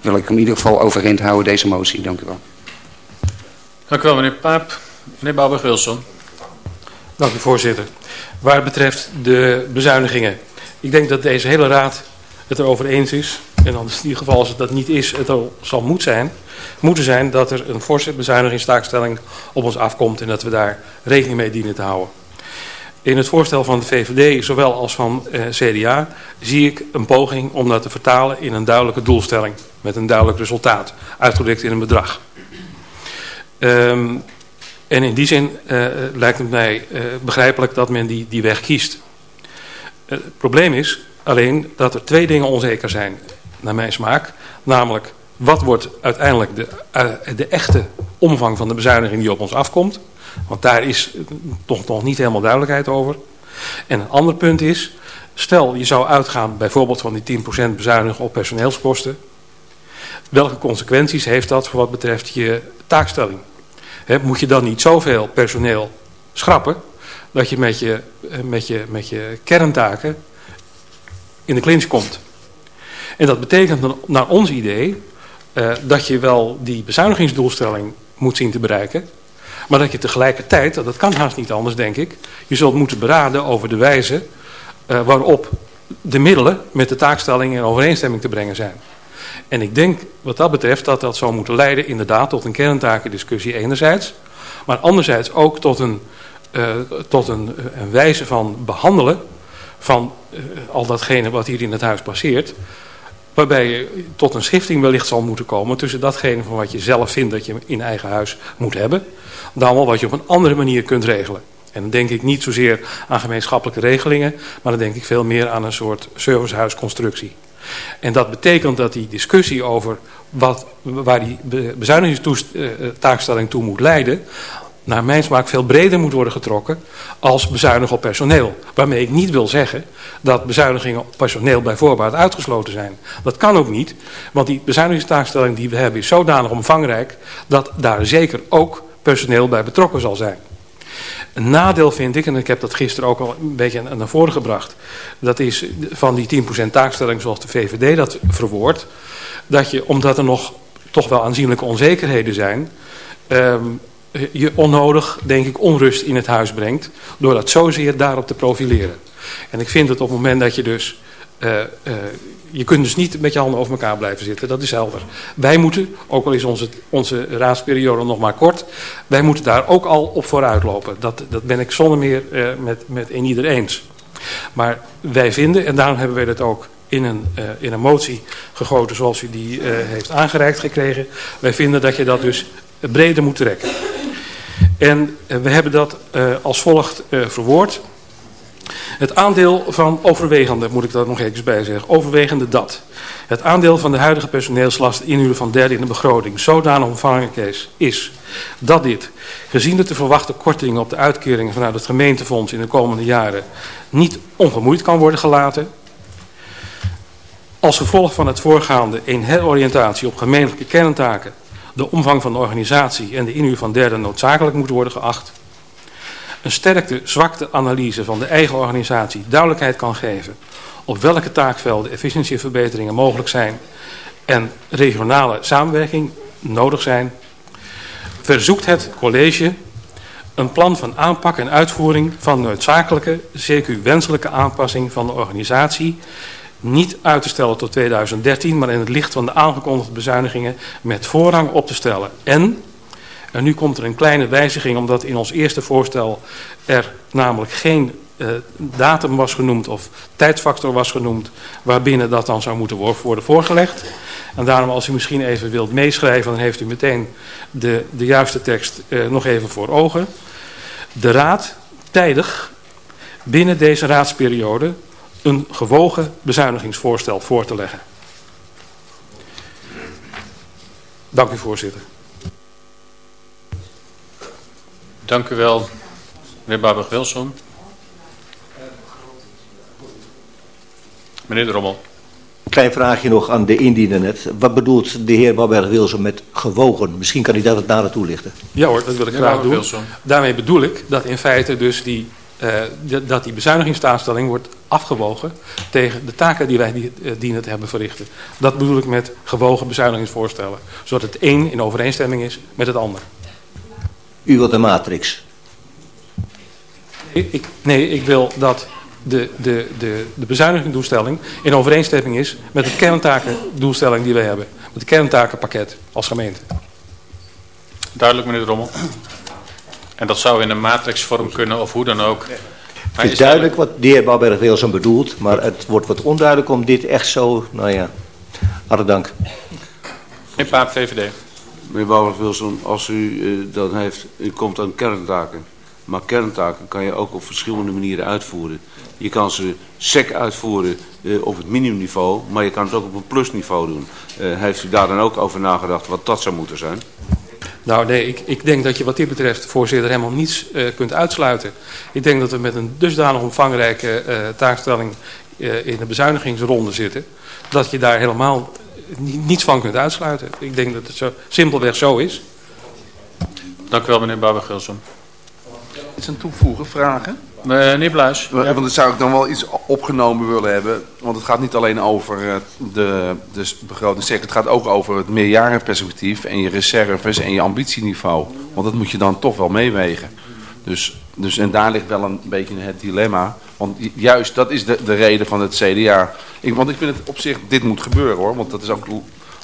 wil ik hem in ieder geval overeind houden, deze motie. Dank u wel. Dank u wel, meneer Paap. Meneer Bouwberg-Wilson. Dank u voorzitter. Waar het betreft de bezuinigingen. Ik denk dat deze hele raad het erover eens is. En dan in ieder geval als het dat niet is, het al zal moet zijn, moeten zijn dat er een forse bezuinigingstaakstelling op ons afkomt en dat we daar rekening mee dienen te houden. In het voorstel van de VVD, zowel als van eh, CDA, zie ik een poging om dat te vertalen in een duidelijke doelstelling. Met een duidelijk resultaat, uitgedrukt in een bedrag. Ehm, en in die zin eh, lijkt het mij eh, begrijpelijk dat men die, die weg kiest. Eh, het probleem is alleen dat er twee dingen onzeker zijn, naar mijn smaak. Namelijk, wat wordt uiteindelijk de, eh, de echte omvang van de bezuiniging die op ons afkomt? Want daar is toch nog niet helemaal duidelijkheid over. En een ander punt is, stel je zou uitgaan bijvoorbeeld van die 10% bezuiniging op personeelskosten. Welke consequenties heeft dat voor wat betreft je taakstelling? Moet je dan niet zoveel personeel schrappen dat je met je, eh, met je, met je kerntaken in de clinch komt. En dat betekent naar ons idee eh, dat je wel die bezuinigingsdoelstelling moet zien te bereiken. Maar dat je tegelijkertijd, dat kan haast niet anders denk ik, je zult moeten beraden over de wijze eh, waarop de middelen met de taakstelling in overeenstemming te brengen zijn. En ik denk wat dat betreft dat dat zou moeten leiden inderdaad tot een kerntakendiscussie enerzijds. Maar anderzijds ook tot een, uh, tot een, een wijze van behandelen van al datgene wat hier in het huis passeert. Waarbij je tot een schifting wellicht zal moeten komen tussen datgene van wat je zelf vindt dat je in eigen huis moet hebben. Dan wel wat je op een andere manier kunt regelen. En dan denk ik niet zozeer aan gemeenschappelijke regelingen, maar dan denk ik veel meer aan een soort servicehuisconstructie. En dat betekent dat die discussie over wat, waar die be- bezuinigingstaakstelling toe moet leiden, naar mijn smaak veel breder moet worden getrokken als bezuinigen op personeel. Waarmee ik niet wil zeggen dat bezuinigingen op personeel bij voorbaat uitgesloten zijn. Dat kan ook niet, want die bezuinigingstaakstelling die we hebben is zodanig omvangrijk dat daar zeker ook personeel bij betrokken zal zijn. Een nadeel vind ik, en ik heb dat gisteren ook al een beetje naar voren gebracht, dat is van die 10% taakstelling zoals de VVD dat verwoordt, dat je, omdat er nog toch wel aanzienlijke onzekerheden zijn, ehm, je onnodig, denk ik, onrust in het huis brengt, door dat zozeer daarop te profileren. En ik vind het op het moment dat je dus, eh, eh, je kunt dus niet met je handen over elkaar blijven zitten, dat is helder. Wij moeten, ook al is onze, onze raadsperiode nog maar kort, wij moeten daar ook al op vooruit lopen. Dat, dat ben ik zonder meer eh, met, met een ieder eens. Maar wij vinden, en daarom hebben wij dat ook in een, eh, in een motie gegoten zoals u die eh, heeft aangereikt gekregen. Wij vinden dat je dat dus breder moet trekken. En eh, we hebben dat eh, als volgt eh, verwoord. Het aandeel van overwegende, moet ik daar nog eens bij zeggen, overwegende dat. Het aandeel van de huidige personeelslast inhuren van derde in de begroting zodanig omvangrijk is, is dat dit, gezien de te verwachten kortingen op de uitkeringen vanuit het gemeentefonds in de komende jaren, niet ongemoeid kan worden gelaten. Als gevolg van het voorgaande een heroriëntatie op gemeentelijke kerntaken, de omvang van de organisatie en de inhuur van derden noodzakelijk moet worden geacht. Een sterkte zwakte analyse van de eigen organisatie duidelijkheid kan geven op welke taakvelden efficiëntieverbeteringen mogelijk zijn en regionale samenwerking nodig zijn, verzoekt het college een plan van aanpak en uitvoering van noodzakelijke, CQ wenselijke aanpassing van de organisatie niet uit te stellen tot 2013, maar in het licht van de aangekondigde bezuinigingen met voorrang op te stellen. En, en nu komt er een kleine wijziging, omdat in ons eerste voorstel er namelijk geen eh, datum was genoemd of tijdsfactor was genoemd waarbinnen dat dan zou moeten wo- worden voorgelegd. En daarom als u misschien even wilt meeschrijven, dan heeft u meteen de, de juiste tekst eh, nog even voor ogen. De Raad tijdig binnen deze raadsperiode een gewogen bezuinigingsvoorstel voor te leggen. Dank u voorzitter. Dank u wel, meneer Babig-Wilson. Meneer de Rommel. Klein vraagje nog aan de indiener net. Wat bedoelt de heer Babberg-Wilson met gewogen? Misschien kan hij dat het nader toelichten. Ja hoor, dat wil ik graag doen. Daarmee bedoel ik dat in feite dus die, dat die bezuinigingstaanstelling wordt afgewogen tegen de taken die wij die, eh, dienen te hebben verrichten. Dat bedoel ik met gewogen bezuinigingsvoorstellen. Zodat het een in overeenstemming is met het ander. U wilt een matrix. Ik, ik- nee, ik wil dat de, de, de, de bezuinigingsdoelstelling in overeenstemming is met het kerntakendoelstelling die wij hebben. Met het kerntakenpakket als gemeente. Duidelijk, meneer de Rommel. En dat zou in een matrixvorm kunnen of hoe dan ook. Maar Het is duidelijk wat de heer Babberg-Wilson bedoelt, maar het wordt wat onduidelijk om dit echt zo, nou ja, hartelijk dank. Meneer Paap, VVD. Meneer Bouwers-Wilson, als u eh, dat heeft, u komt aan kerntaken. Maar kerntaken kan je ook op verschillende manieren uitvoeren. Je kan ze sec uitvoeren eh, op het minimumniveau, maar je kan het ook op een plusniveau doen. Eh, heeft u daar dan ook over nagedacht wat dat zou moeten zijn? Nou nee, ik, ik denk dat je wat dit betreft, voorzitter, helemaal niets eh, kunt uitsluiten. Ik denk dat we met een dusdanig omvangrijke eh, taakstelling eh, in de bezuinigingsronde zitten, dat je daar helemaal ni- niets van kunt uitsluiten. Ik denk dat het zo, simpelweg zo is. Dank u wel, meneer Babig-Wilson. Iets aan toevoegen, vragen? Meneer Bluis. Ja, Want dan zou ik dan wel iets opgenomen willen hebben. Want het gaat niet alleen over eh, de, de begrotingssector. Het gaat ook over het meerjarenperspectief en je reserves en je ambitieniveau. Want dat moet je dan toch wel meewegen. Dus, dus, en daar ligt wel een beetje het dilemma. Want ju- juist dat is de, de reden van het CDA. Ik, want ik vind het op zich, dit moet gebeuren hoor. Want dat is ook,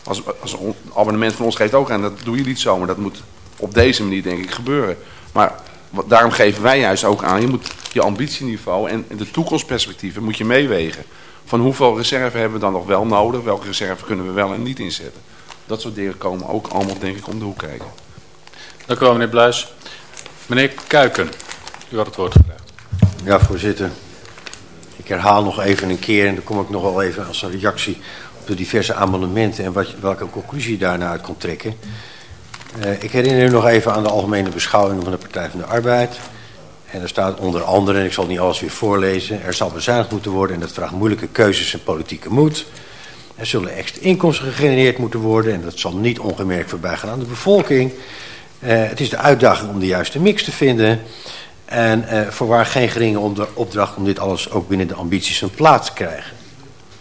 als, als een abonnement van ons geeft ook aan. Dat doe je niet zo, maar dat moet op deze manier denk ik gebeuren. Maar daarom geven wij juist ook aan, je moet je ambitieniveau en de toekomstperspectieven moet je meewegen. Van hoeveel reserve hebben we dan nog wel nodig, welke reserve kunnen we wel en niet inzetten. Dat soort dingen komen ook allemaal denk ik om de hoek kijken. Dank u wel, meneer Bluis. Meneer Kuiken, u had het woord gevraagd. Ja, voorzitter. Ik herhaal nog even een keer en dan kom ik nog wel even als een reactie de diverse amendementen en wat, welke conclusie je daarna uit kon trekken. Eh, ik herinner u nog even aan de algemene beschouwingen van de Partij van de Arbeid. En er staat onder andere, en ik zal niet alles weer voorlezen, er zal bezuinigd moeten worden en dat vraagt moeilijke keuzes en politieke moed. Er zullen extra inkomsten gegenereerd moeten worden en dat zal niet ongemerkt voorbij gaan aan de bevolking. Eh, het is de uitdaging om de juiste mix te vinden. En eh, voorwaar geen geringe opdracht om dit alles ook binnen de ambities een plaats te krijgen.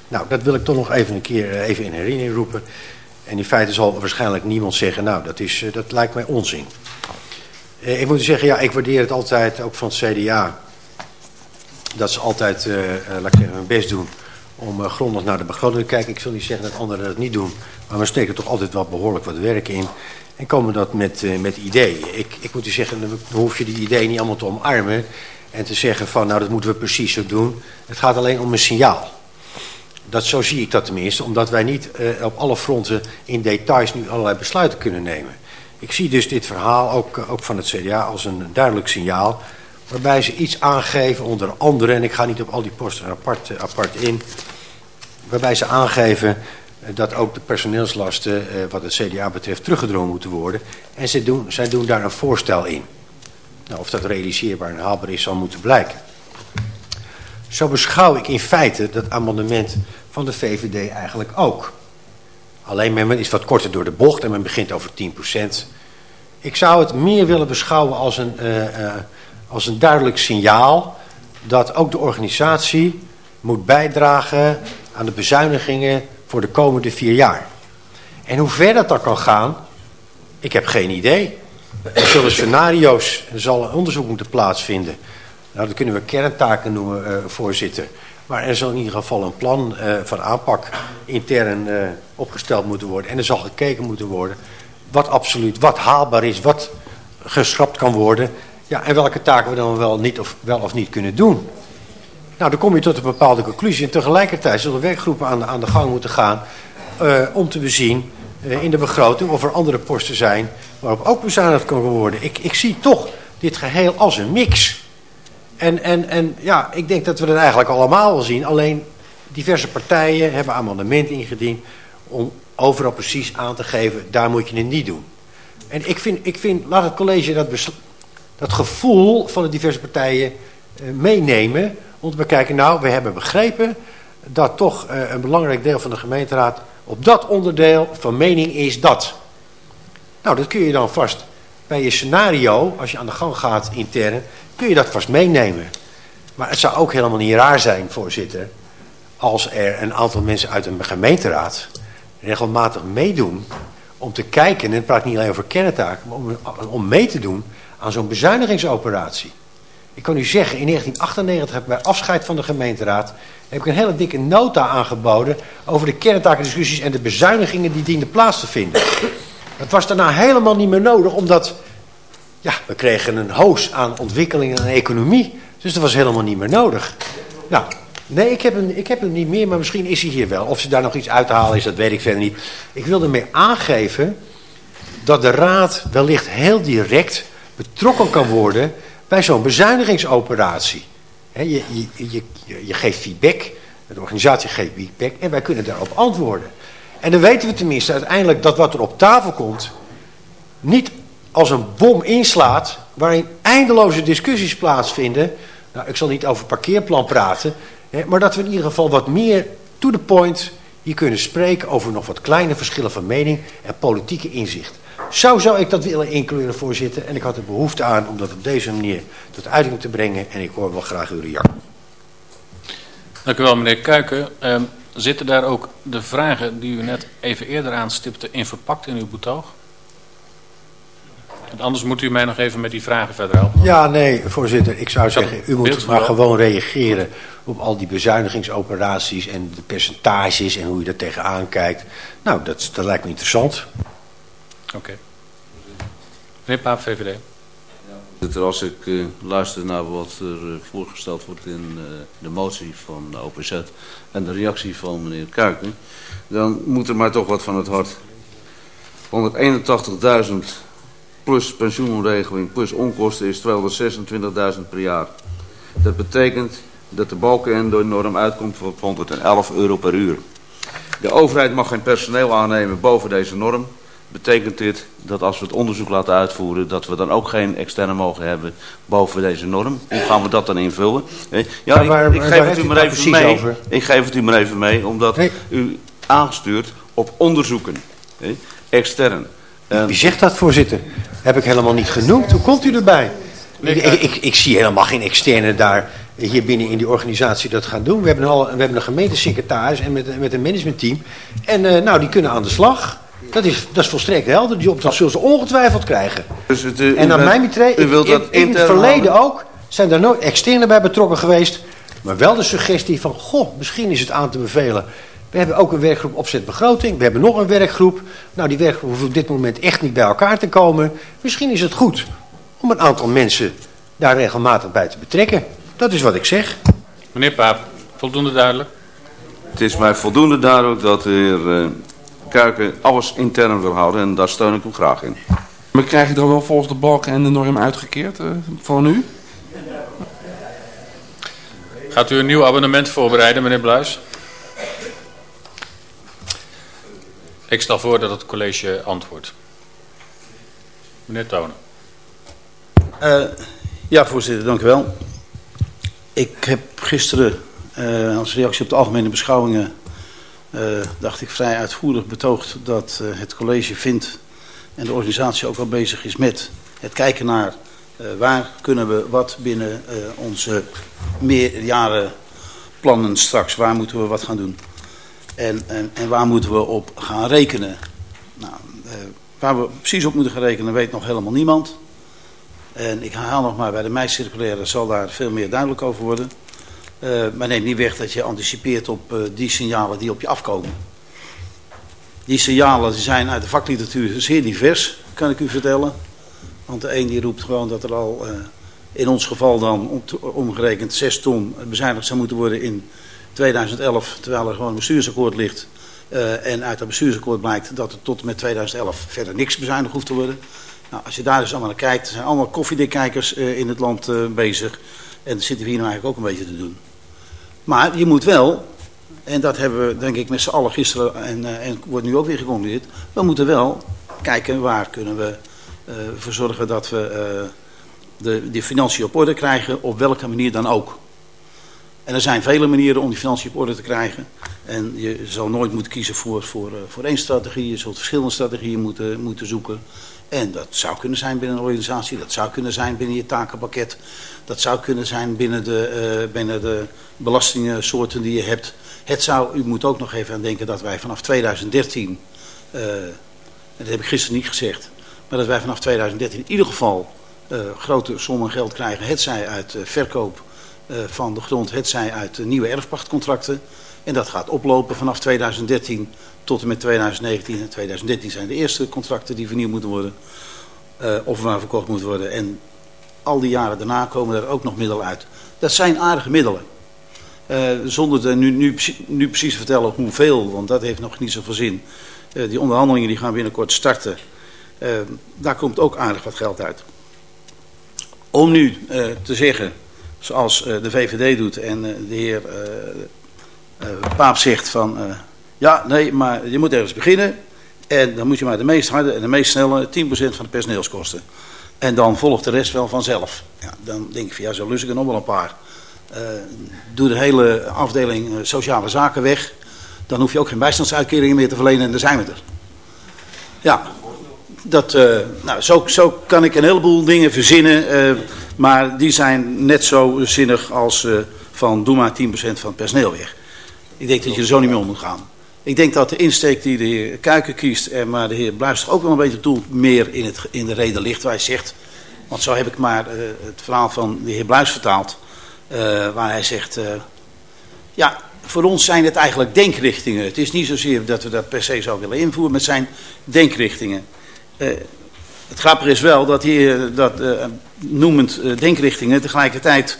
Nou, dat wil ik toch nog even een keer even in herinnering roepen. En in feite zal waarschijnlijk niemand zeggen, nou, dat, is, eh, dat lijkt mij onzin. Eh, ik moet zeggen, ja, ik waardeer het altijd, ook van het CDA, dat ze altijd, eh, laat ik zeggen, hun best doen om grondig naar de begroting te kijken. Ik zal niet zeggen dat anderen dat niet doen, maar we steken toch altijd wel behoorlijk wat werk in. En komen dat met, met ideeën. Ik, ik moet u zeggen, dan hoef je die ideeën niet allemaal te omarmen en te zeggen van, nou, dat moeten we precies zo doen. Het gaat alleen om een signaal. Dat, zo zie ik dat tenminste, omdat wij niet eh, op alle fronten in details nu allerlei besluiten kunnen nemen. Ik zie dus dit verhaal ook, eh, ook van het CDA als een duidelijk signaal, waarbij ze iets aangeven, onder andere, en ik ga niet op al die posten apart, eh, apart in, waarbij ze aangeven dat ook de personeelslasten, wat het CDA betreft, teruggedrongen moeten worden. En ze doen, zij doen daar een voorstel in. Nou, of dat realiseerbaar en haalbaar is, zal moeten blijken. Zo beschouw ik in feite dat amendement van de VVD eigenlijk ook. Alleen men is wat korter door de bocht en men begint over 10%. Ik zou het meer willen beschouwen als een, eh, eh, als een duidelijk signaal dat ook de organisatie moet bijdragen aan de bezuinigingen voor de komende vier jaar. En hoe ver dat dan kan gaan, ik heb geen idee. Er zullen scenario's, er zal een onderzoek moeten plaatsvinden. Nou, dat kunnen we kerntaken noemen, eh, voorzitter. Maar er zal in ieder geval een plan eh, van aanpak intern eh, opgesteld moeten worden. En er zal gekeken moeten worden wat absoluut, wat haalbaar is, wat geschrapt kan worden. Ja, en welke taken we dan wel, niet of, wel of niet kunnen doen. Nou, dan kom je tot een bepaalde conclusie. En tegelijkertijd zullen werkgroepen aan de, aan de gang moeten gaan... eh, om te bezien in de begroting of er andere posten zijn... waarop ook bezuinigd kan worden. Ik, ik zie toch dit geheel als een mix... En, en, en ja, ik denk dat we dat eigenlijk allemaal wel zien. Alleen diverse partijen hebben amendementen ingediend om overal precies aan te geven, daar moet je het niet doen. En ik vind, ik vind laat het college dat, dat gevoel van de diverse partijen eh, meenemen. Om te bekijken, nou, we hebben begrepen dat toch eh, een belangrijk deel van de gemeenteraad op dat onderdeel van mening is dat. Nou, dat kun je dan vast bij je scenario, als je aan de gang gaat intern, kun je dat vast meenemen. Maar het zou ook helemaal niet raar zijn, voorzitter, als er een aantal mensen uit een gemeenteraad regelmatig meedoen om te kijken, en het praat niet alleen over kerntaken, maar om, om mee te doen aan zo'n bezuinigingsoperatie. Ik kan u zeggen, in 1998 heb ik bij afscheid van de gemeenteraad heb ik een hele dikke nota aangeboden over de kerntakendiscussies en de bezuinigingen die dienden plaats te vinden. Dat was daarna helemaal niet meer nodig, omdat ja, we kregen een hoos aan ontwikkeling en economie. Dus dat was helemaal niet meer nodig. Nou, nee, ik heb, hem, ik heb hem niet meer, maar misschien is hij hier wel. Of ze daar nog iets uit te halen is, dat weet ik verder niet. Ik wilde ermee aangeven dat de raad wellicht heel direct betrokken kan worden bij zo'n bezuinigingsoperatie. Je, je, je, je geeft feedback, de organisatie geeft feedback en wij kunnen daarop antwoorden. En dan weten we tenminste uiteindelijk dat wat er op tafel komt niet als een bom inslaat waarin eindeloze discussies plaatsvinden. Nou, ik zal niet over parkeerplan praten, hè, maar dat we in ieder geval wat meer to the point hier kunnen spreken over nog wat kleine verschillen van mening en politieke inzicht. Zo zou ik dat willen inkleuren, voorzitter. En ik had er behoefte aan om dat op deze manier tot uiting te brengen. En ik hoor wel graag uw reactie. Dank u wel, meneer Kuiken. Ehm, zitten daar ook de vragen die u net even eerder aanstipte in verpakt in uw betoog? En anders moet u mij nog even met die vragen verder helpen. Ja, nee, voorzitter. Ik zou zeggen, u moet maar wel. gewoon reageren op al die bezuinigingsoperaties en de percentages en hoe u er tegenaan kijkt. Nou, dat, dat lijkt me interessant. Oké. Meneer Paap, VVD. Voorzitter, Als ik eh, luister naar wat er eh, voorgesteld wordt in eh, de motie van de OPZ en de reactie van meneer Kuiken, dan moet er maar toch wat van het hart. 181.000 plus pensioenregeling plus onkosten is 226.000 per jaar. Dat betekent dat de balkenende norm uitkomt op 111 euro per uur. De overheid mag geen personeel aannemen boven deze norm. Betekent dit dat als we het onderzoek laten uitvoeren... dat we dan ook geen externe mogen hebben boven deze norm? Hoe gaan we dat dan invullen? Ja, ik, geef het u maar even nou precies mee. Ik geef het u maar even mee, omdat u aangestuurd op onderzoeken. Extern. En- Wie zegt dat, voorzitter? Heb ik helemaal niet genoemd. Hoe komt u erbij? Ik, ik, zie helemaal geen externe daar hier binnen in die organisatie dat gaan doen. We hebben, al, we hebben een gemeentesecretaris en met, met een managementteam. En eh, nou, die kunnen aan de slag. Dat is, dat is volstrekt helder. Die opdracht zullen ze ongetwijfeld krijgen. Dus het, eh, en naar mijn betreft, in, het verleden houden? ook, zijn daar nooit externe bij betrokken geweest. Maar wel de suggestie van, goh, misschien is het aan te bevelen. We hebben ook een werkgroep opzet begroting. We hebben nog een werkgroep. Nou, die werkgroep hoeft op dit moment echt niet bij elkaar te komen. Misschien is het goed om een aantal mensen daar regelmatig bij te betrekken. Dat is wat ik zeg. Meneer Paap, voldoende duidelijk? Het is mij voldoende duidelijk dat de heer eh, Kuiken alles intern wil houden en daar steun ik hem graag in. Maar krijg je dan wel volgens de balken en de norm uitgekeerd eh, voor nu? Gaat u een nieuw abonnement voorbereiden, meneer Bluis? Ik stel voor dat het college antwoordt. Meneer Tonen. Eh, ja, voorzitter, dank u wel. Ik heb gisteren eh, als reactie op de algemene beschouwingen, eh, dacht ik, vrij uitvoerig betoogd dat het college vindt en de organisatie ook al bezig is met het kijken naar waar kunnen we wat binnen onze meerjarenplannen straks, waar moeten we wat gaan doen. En, en, en waar moeten we op gaan rekenen. Nou, eh, waar we precies op moeten gaan rekenen weet nog helemaal niemand. En ik herhaal nog maar, bij de meidscirculaire zal daar veel meer duidelijk over worden. Eh, maar neem niet weg dat je anticipeert op eh, die signalen die op je afkomen. Die signalen zijn uit de vakliteratuur zeer divers, kan ik u vertellen. Want de een die roept gewoon dat er al, in ons geval dan om- omgerekend 6 ton bezuinigd zou moeten worden in 2011. Terwijl er gewoon een bestuursakkoord ligt. Eh, en uit dat bestuursakkoord blijkt dat er tot en met 2011 verder niks bezuinigd hoeft te worden. Nou, als je daar dus allemaal naar kijkt, er zijn allemaal koffiedikkijkers eh, in het land eh, bezig. En dat zitten we hier nou eigenlijk ook een beetje te doen. Maar je moet wel, en dat hebben we denk ik met z'n allen gisteren en, en wordt nu ook weer geconcludeerd. We moeten wel kijken waar kunnen we voor zorgen dat we de, de financiën op orde krijgen, op welke manier dan ook. En er zijn vele manieren om die financiën op orde te krijgen. En je zal nooit moeten kiezen voor, voor, eh, voor één strategie. Je zult verschillende strategieën moeten, moeten zoeken. En dat zou kunnen zijn binnen een organisatie. Dat zou kunnen zijn binnen je takenpakket. Dat zou kunnen zijn binnen de, eh binnen de belastingsoorten die je hebt. Het zou, u moet ook nog even aan denken dat wij vanaf 2013... eh, en dat heb ik gisteren niet gezegd... maar dat wij vanaf 2013 in ieder geval eh, grote sommen geld krijgen. Het zij uit eh, verkoop eh, van de grond, het zij uit eh, nieuwe erfpachtcontracten. En dat gaat oplopen vanaf 2013 tot en met 2019. En 2013 zijn de eerste contracten die vernieuwd moeten worden. eh, of waar verkocht moeten worden. En al die jaren daarna komen er ook nog middelen uit. Dat zijn aardige middelen. Eh, zonder te, nu, nu, nu precies te vertellen hoeveel, want dat heeft nog niet zoveel zin. Eh, die onderhandelingen die gaan binnenkort starten. Eh, daar komt ook aardig wat geld uit. Om nu eh, te zeggen, zoals eh, de VVD doet en eh, de heer eh, Paap zegt van... ja, nee, maar je moet ergens beginnen. En dan moet je maar de meest harde en de meest snelle 10% van de personeelskosten. En dan volgt de rest wel vanzelf. Ja, dan denk ik van ja, zo lus ik er nog wel een paar. Doe de hele afdeling sociale zaken weg. Dan hoef je ook geen bijstandsuitkeringen meer te verlenen en dan zijn we er. Ja, dat, eh, nou, zo, zo kan ik een heleboel dingen verzinnen. eh, maar die zijn net zo zinnig als eh, van doe maar 10% van het personeel weg. Ik denk dat je er zo niet mee om moet gaan. Ik denk dat de insteek die de heer Kuiken kiest, en maar de heer Bluis ook wel een beetje doel meer in, het, in de reden ligt. Waar hij zegt, want zo heb ik maar het verhaal van de heer Bluis vertaald. waar hij zegt, ja, voor ons zijn het eigenlijk denkrichtingen. Het is niet zozeer dat we dat per se zou willen invoeren, maar het zijn denkrichtingen. Eh, het grappige is wel dat hij eh, dat eh, noemend eh, denkrichtingen tegelijkertijd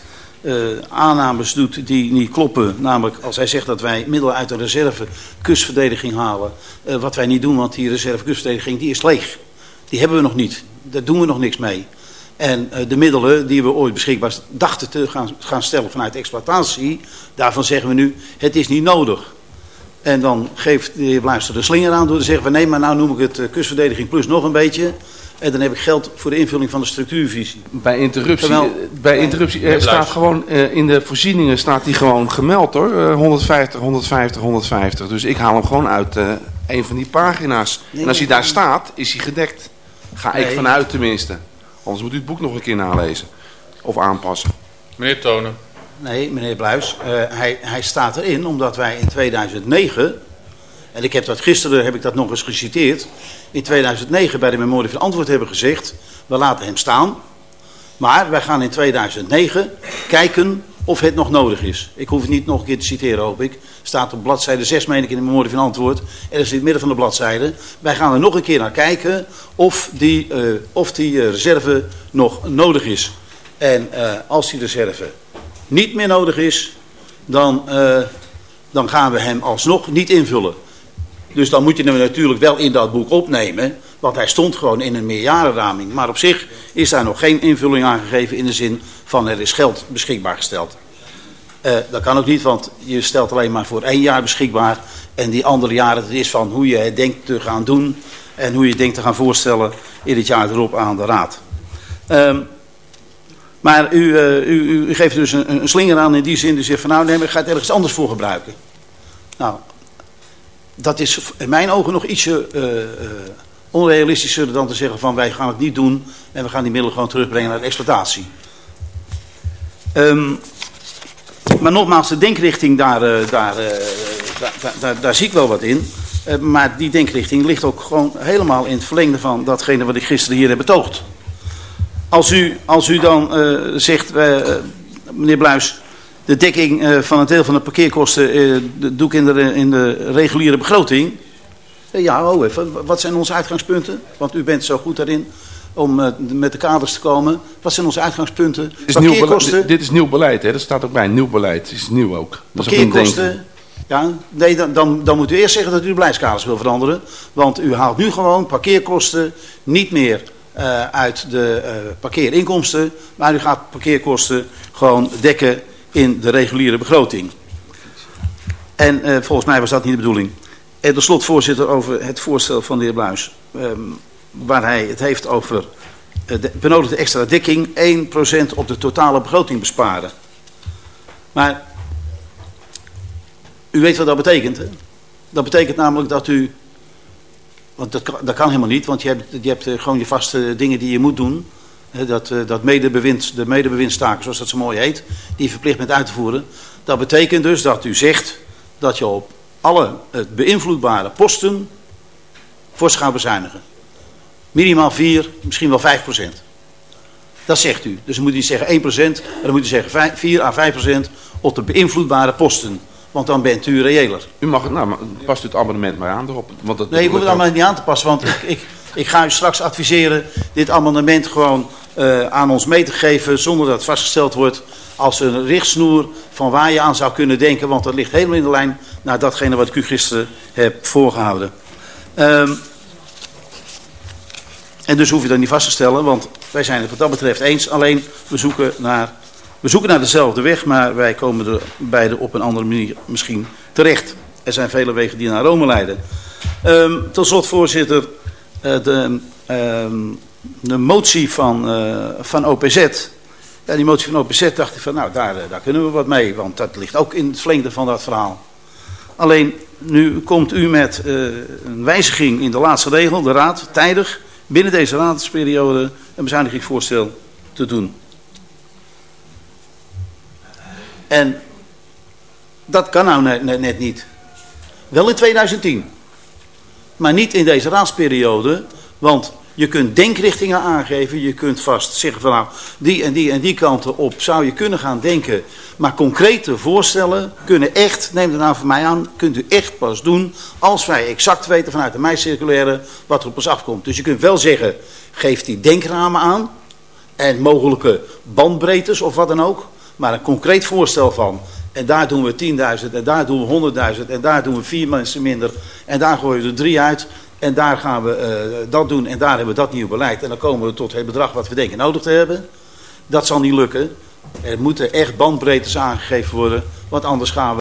aannames doet die niet kloppen. Namelijk als hij zegt dat wij middelen uit de reserve kustverdediging halen. wat wij niet doen, want die reserve kustverdediging die is leeg. Die hebben we nog niet. Daar doen we nog niks mee. En de middelen die we ooit beschikbaar dachten te gaan, gaan stellen vanuit exploitatie, daarvan zeggen we nu, het is niet nodig. En dan geeft de heer Bluister de slinger aan door te zeggen van nee, maar nou noem ik het eh, kustverdediging plus nog een beetje. En dan heb ik geld voor de invulling van de structuurvisie. Bij interruptie, Terwijl- eh, bij interruptie eh, Nee, staat gewoon eh, in de voorzieningen staat die gewoon gemeld hoor. Eh, 150, 150, 150. Dus ik haal hem gewoon uit eh, een van die pagina's. Nee, en als hij daar staat, is hij gedekt. Ga ik vanuit tenminste. Anders moet u het boek nog een keer nalezen. Of aanpassen. Meneer Tonen. Nee, meneer Bluis, eh, hij, hij staat erin omdat wij in 2009, en ik heb dat gisteren heb ik dat nog eens geciteerd, in 2009 bij de memorie van antwoord hebben gezegd, we laten hem staan, maar wij gaan in 2009 kijken of het nog nodig is. Ik hoef het niet nog een keer te citeren, hoop ik. Staat op bladzijde 6, meen ik, in de memorie van antwoord. Er is in het midden van de bladzijde. Wij gaan er nog een keer naar kijken of die, eh, of die eh, reserve nog nodig is. En als die reserve niet meer nodig is, dan, eh, dan gaan we hem alsnog niet invullen. Dus dan moet je hem natuurlijk wel in dat boek opnemen, want hij stond gewoon in een meerjarenraming. Maar op zich is daar nog geen invulling aangegeven in de zin van er is geld beschikbaar gesteld. Eh, dat kan ook niet, want je stelt alleen maar voor één jaar beschikbaar. En die andere jaren, is van hoe je het denkt te gaan doen en hoe je denkt te gaan voorstellen in het jaar erop aan de raad. Ehm, maar u, eh, u, u, u geeft dus een, een slinger aan in die zin. Dus zegt van nou nee, ik ga het ergens anders voor gebruiken. Nou, dat is in mijn ogen nog ietsje eh, eh, onrealistischer dan te zeggen van wij gaan het niet doen. En we gaan die middelen gewoon terugbrengen naar de exploitatie. Ehm, maar nogmaals, de denkrichting daar, daar, daar, daar, zie ik wel wat in. Maar die denkrichting ligt ook gewoon helemaal in het verlengde van datgene wat ik gisteren hier heb betoogd. Als u, als u dan eh, zegt, eh, meneer Bluis, de dekking eh, van een deel van de parkeerkosten doe ik in de, in de reguliere begroting. Ja, oh even, wat zijn onze uitgangspunten? Want u bent zo goed daarin om met de kaders te komen. Wat zijn onze uitgangspunten? Dit is, nieuw beleid, Parkeerkosten, dit, is nieuw beleid, hè? dat staat ook bij. Nieuw beleid is nieuw ook. Dat parkeerkosten. Ja, nee, dan, dan, dan moet u eerst zeggen dat u de beleidskaders wil veranderen. Want u haalt nu gewoon parkeerkosten niet meer eh, uit de eh, parkeerinkomsten. Maar u gaat parkeerkosten gewoon dekken in de reguliere begroting. En eh, volgens mij was dat niet de bedoeling. En tot slot, voorzitter, over het voorstel van de heer Bluis. ehm, waar hij het heeft over de benodigde extra dekking. 1% op de totale begroting besparen. Maar u weet wat dat betekent. Hè? Dat betekent namelijk dat u... Want dat kan, dat kan helemaal niet, want je hebt, je hebt eh, gewoon je vaste dingen die je moet doen. Dat, eh, dat medebewind, de medebewindstaken, zoals dat zo mooi heet, die je verplicht bent uit te voeren. Dat betekent dus dat u zegt dat je op alle beïnvloedbare posten fors gaat bezuinigen. Minimaal 4, misschien wel 5 procent. Dat zegt u. Dus dan moet u niet zeggen 1 procent, maar dan moet u zeggen 5, 4 à 5 procent op de beïnvloedbare posten. Want dan bent u reëler. U mag het, nou, maar past u het abonnement maar aan erop. Want dat, Nee, ik hoef het allemaal niet aan te passen, want ik, ik, ik ga u straks adviseren dit amendement gewoon eh, aan ons mee te geven zonder dat het vastgesteld wordt als een richtsnoer van waar je aan zou kunnen denken, want dat ligt helemaal in de lijn naar datgene wat ik u gisteren heb voorgehouden. Ehm, en dus hoef je dat niet vast te stellen, want wij zijn het wat dat betreft eens. Alleen we zoeken naar, we zoeken naar dezelfde weg, maar wij komen er beide op een andere manier misschien terecht. Er zijn vele wegen die naar Rome leiden. Ehm, tot slot, voorzitter, eh, de, ehm, de motie van, eh, van OPZ. Ja, die motie van OPZ dacht ik van, nou, daar, eh, daar kunnen we wat mee, want dat ligt ook in het verlengde van dat verhaal. Alleen, nu komt u met een wijziging in de laatste regel, de raad, tijdig, binnen deze raadsperiode, een bezuinigingsvoorstel te doen. En dat kan nou net, niet. Wel in 2010. Maar niet in deze raadsperiode. Want je kunt denkrichtingen aangeven. Je kunt vast zeggen van nou die en die en die kanten op zou je kunnen gaan denken. Maar concrete voorstellen kunnen echt, neem het nou van mij aan, kunt u echt pas doen als wij exact weten vanuit de meicirculaire wat er op ons afkomt. Dus je kunt wel zeggen, geef die denkramen aan en mogelijke bandbreedtes of wat dan ook. Maar een concreet voorstel van, en daar doen we 10.000 en daar doen we 100.000 en daar doen we vier mensen minder en daar gooien we er drie uit. En daar gaan we eh, dat doen en daar hebben we dat nieuw beleid. En dan komen we tot het bedrag wat we denken nodig te hebben. Dat zal niet lukken. Er moeten echt bandbreedtes aangegeven worden, want anders gaan we...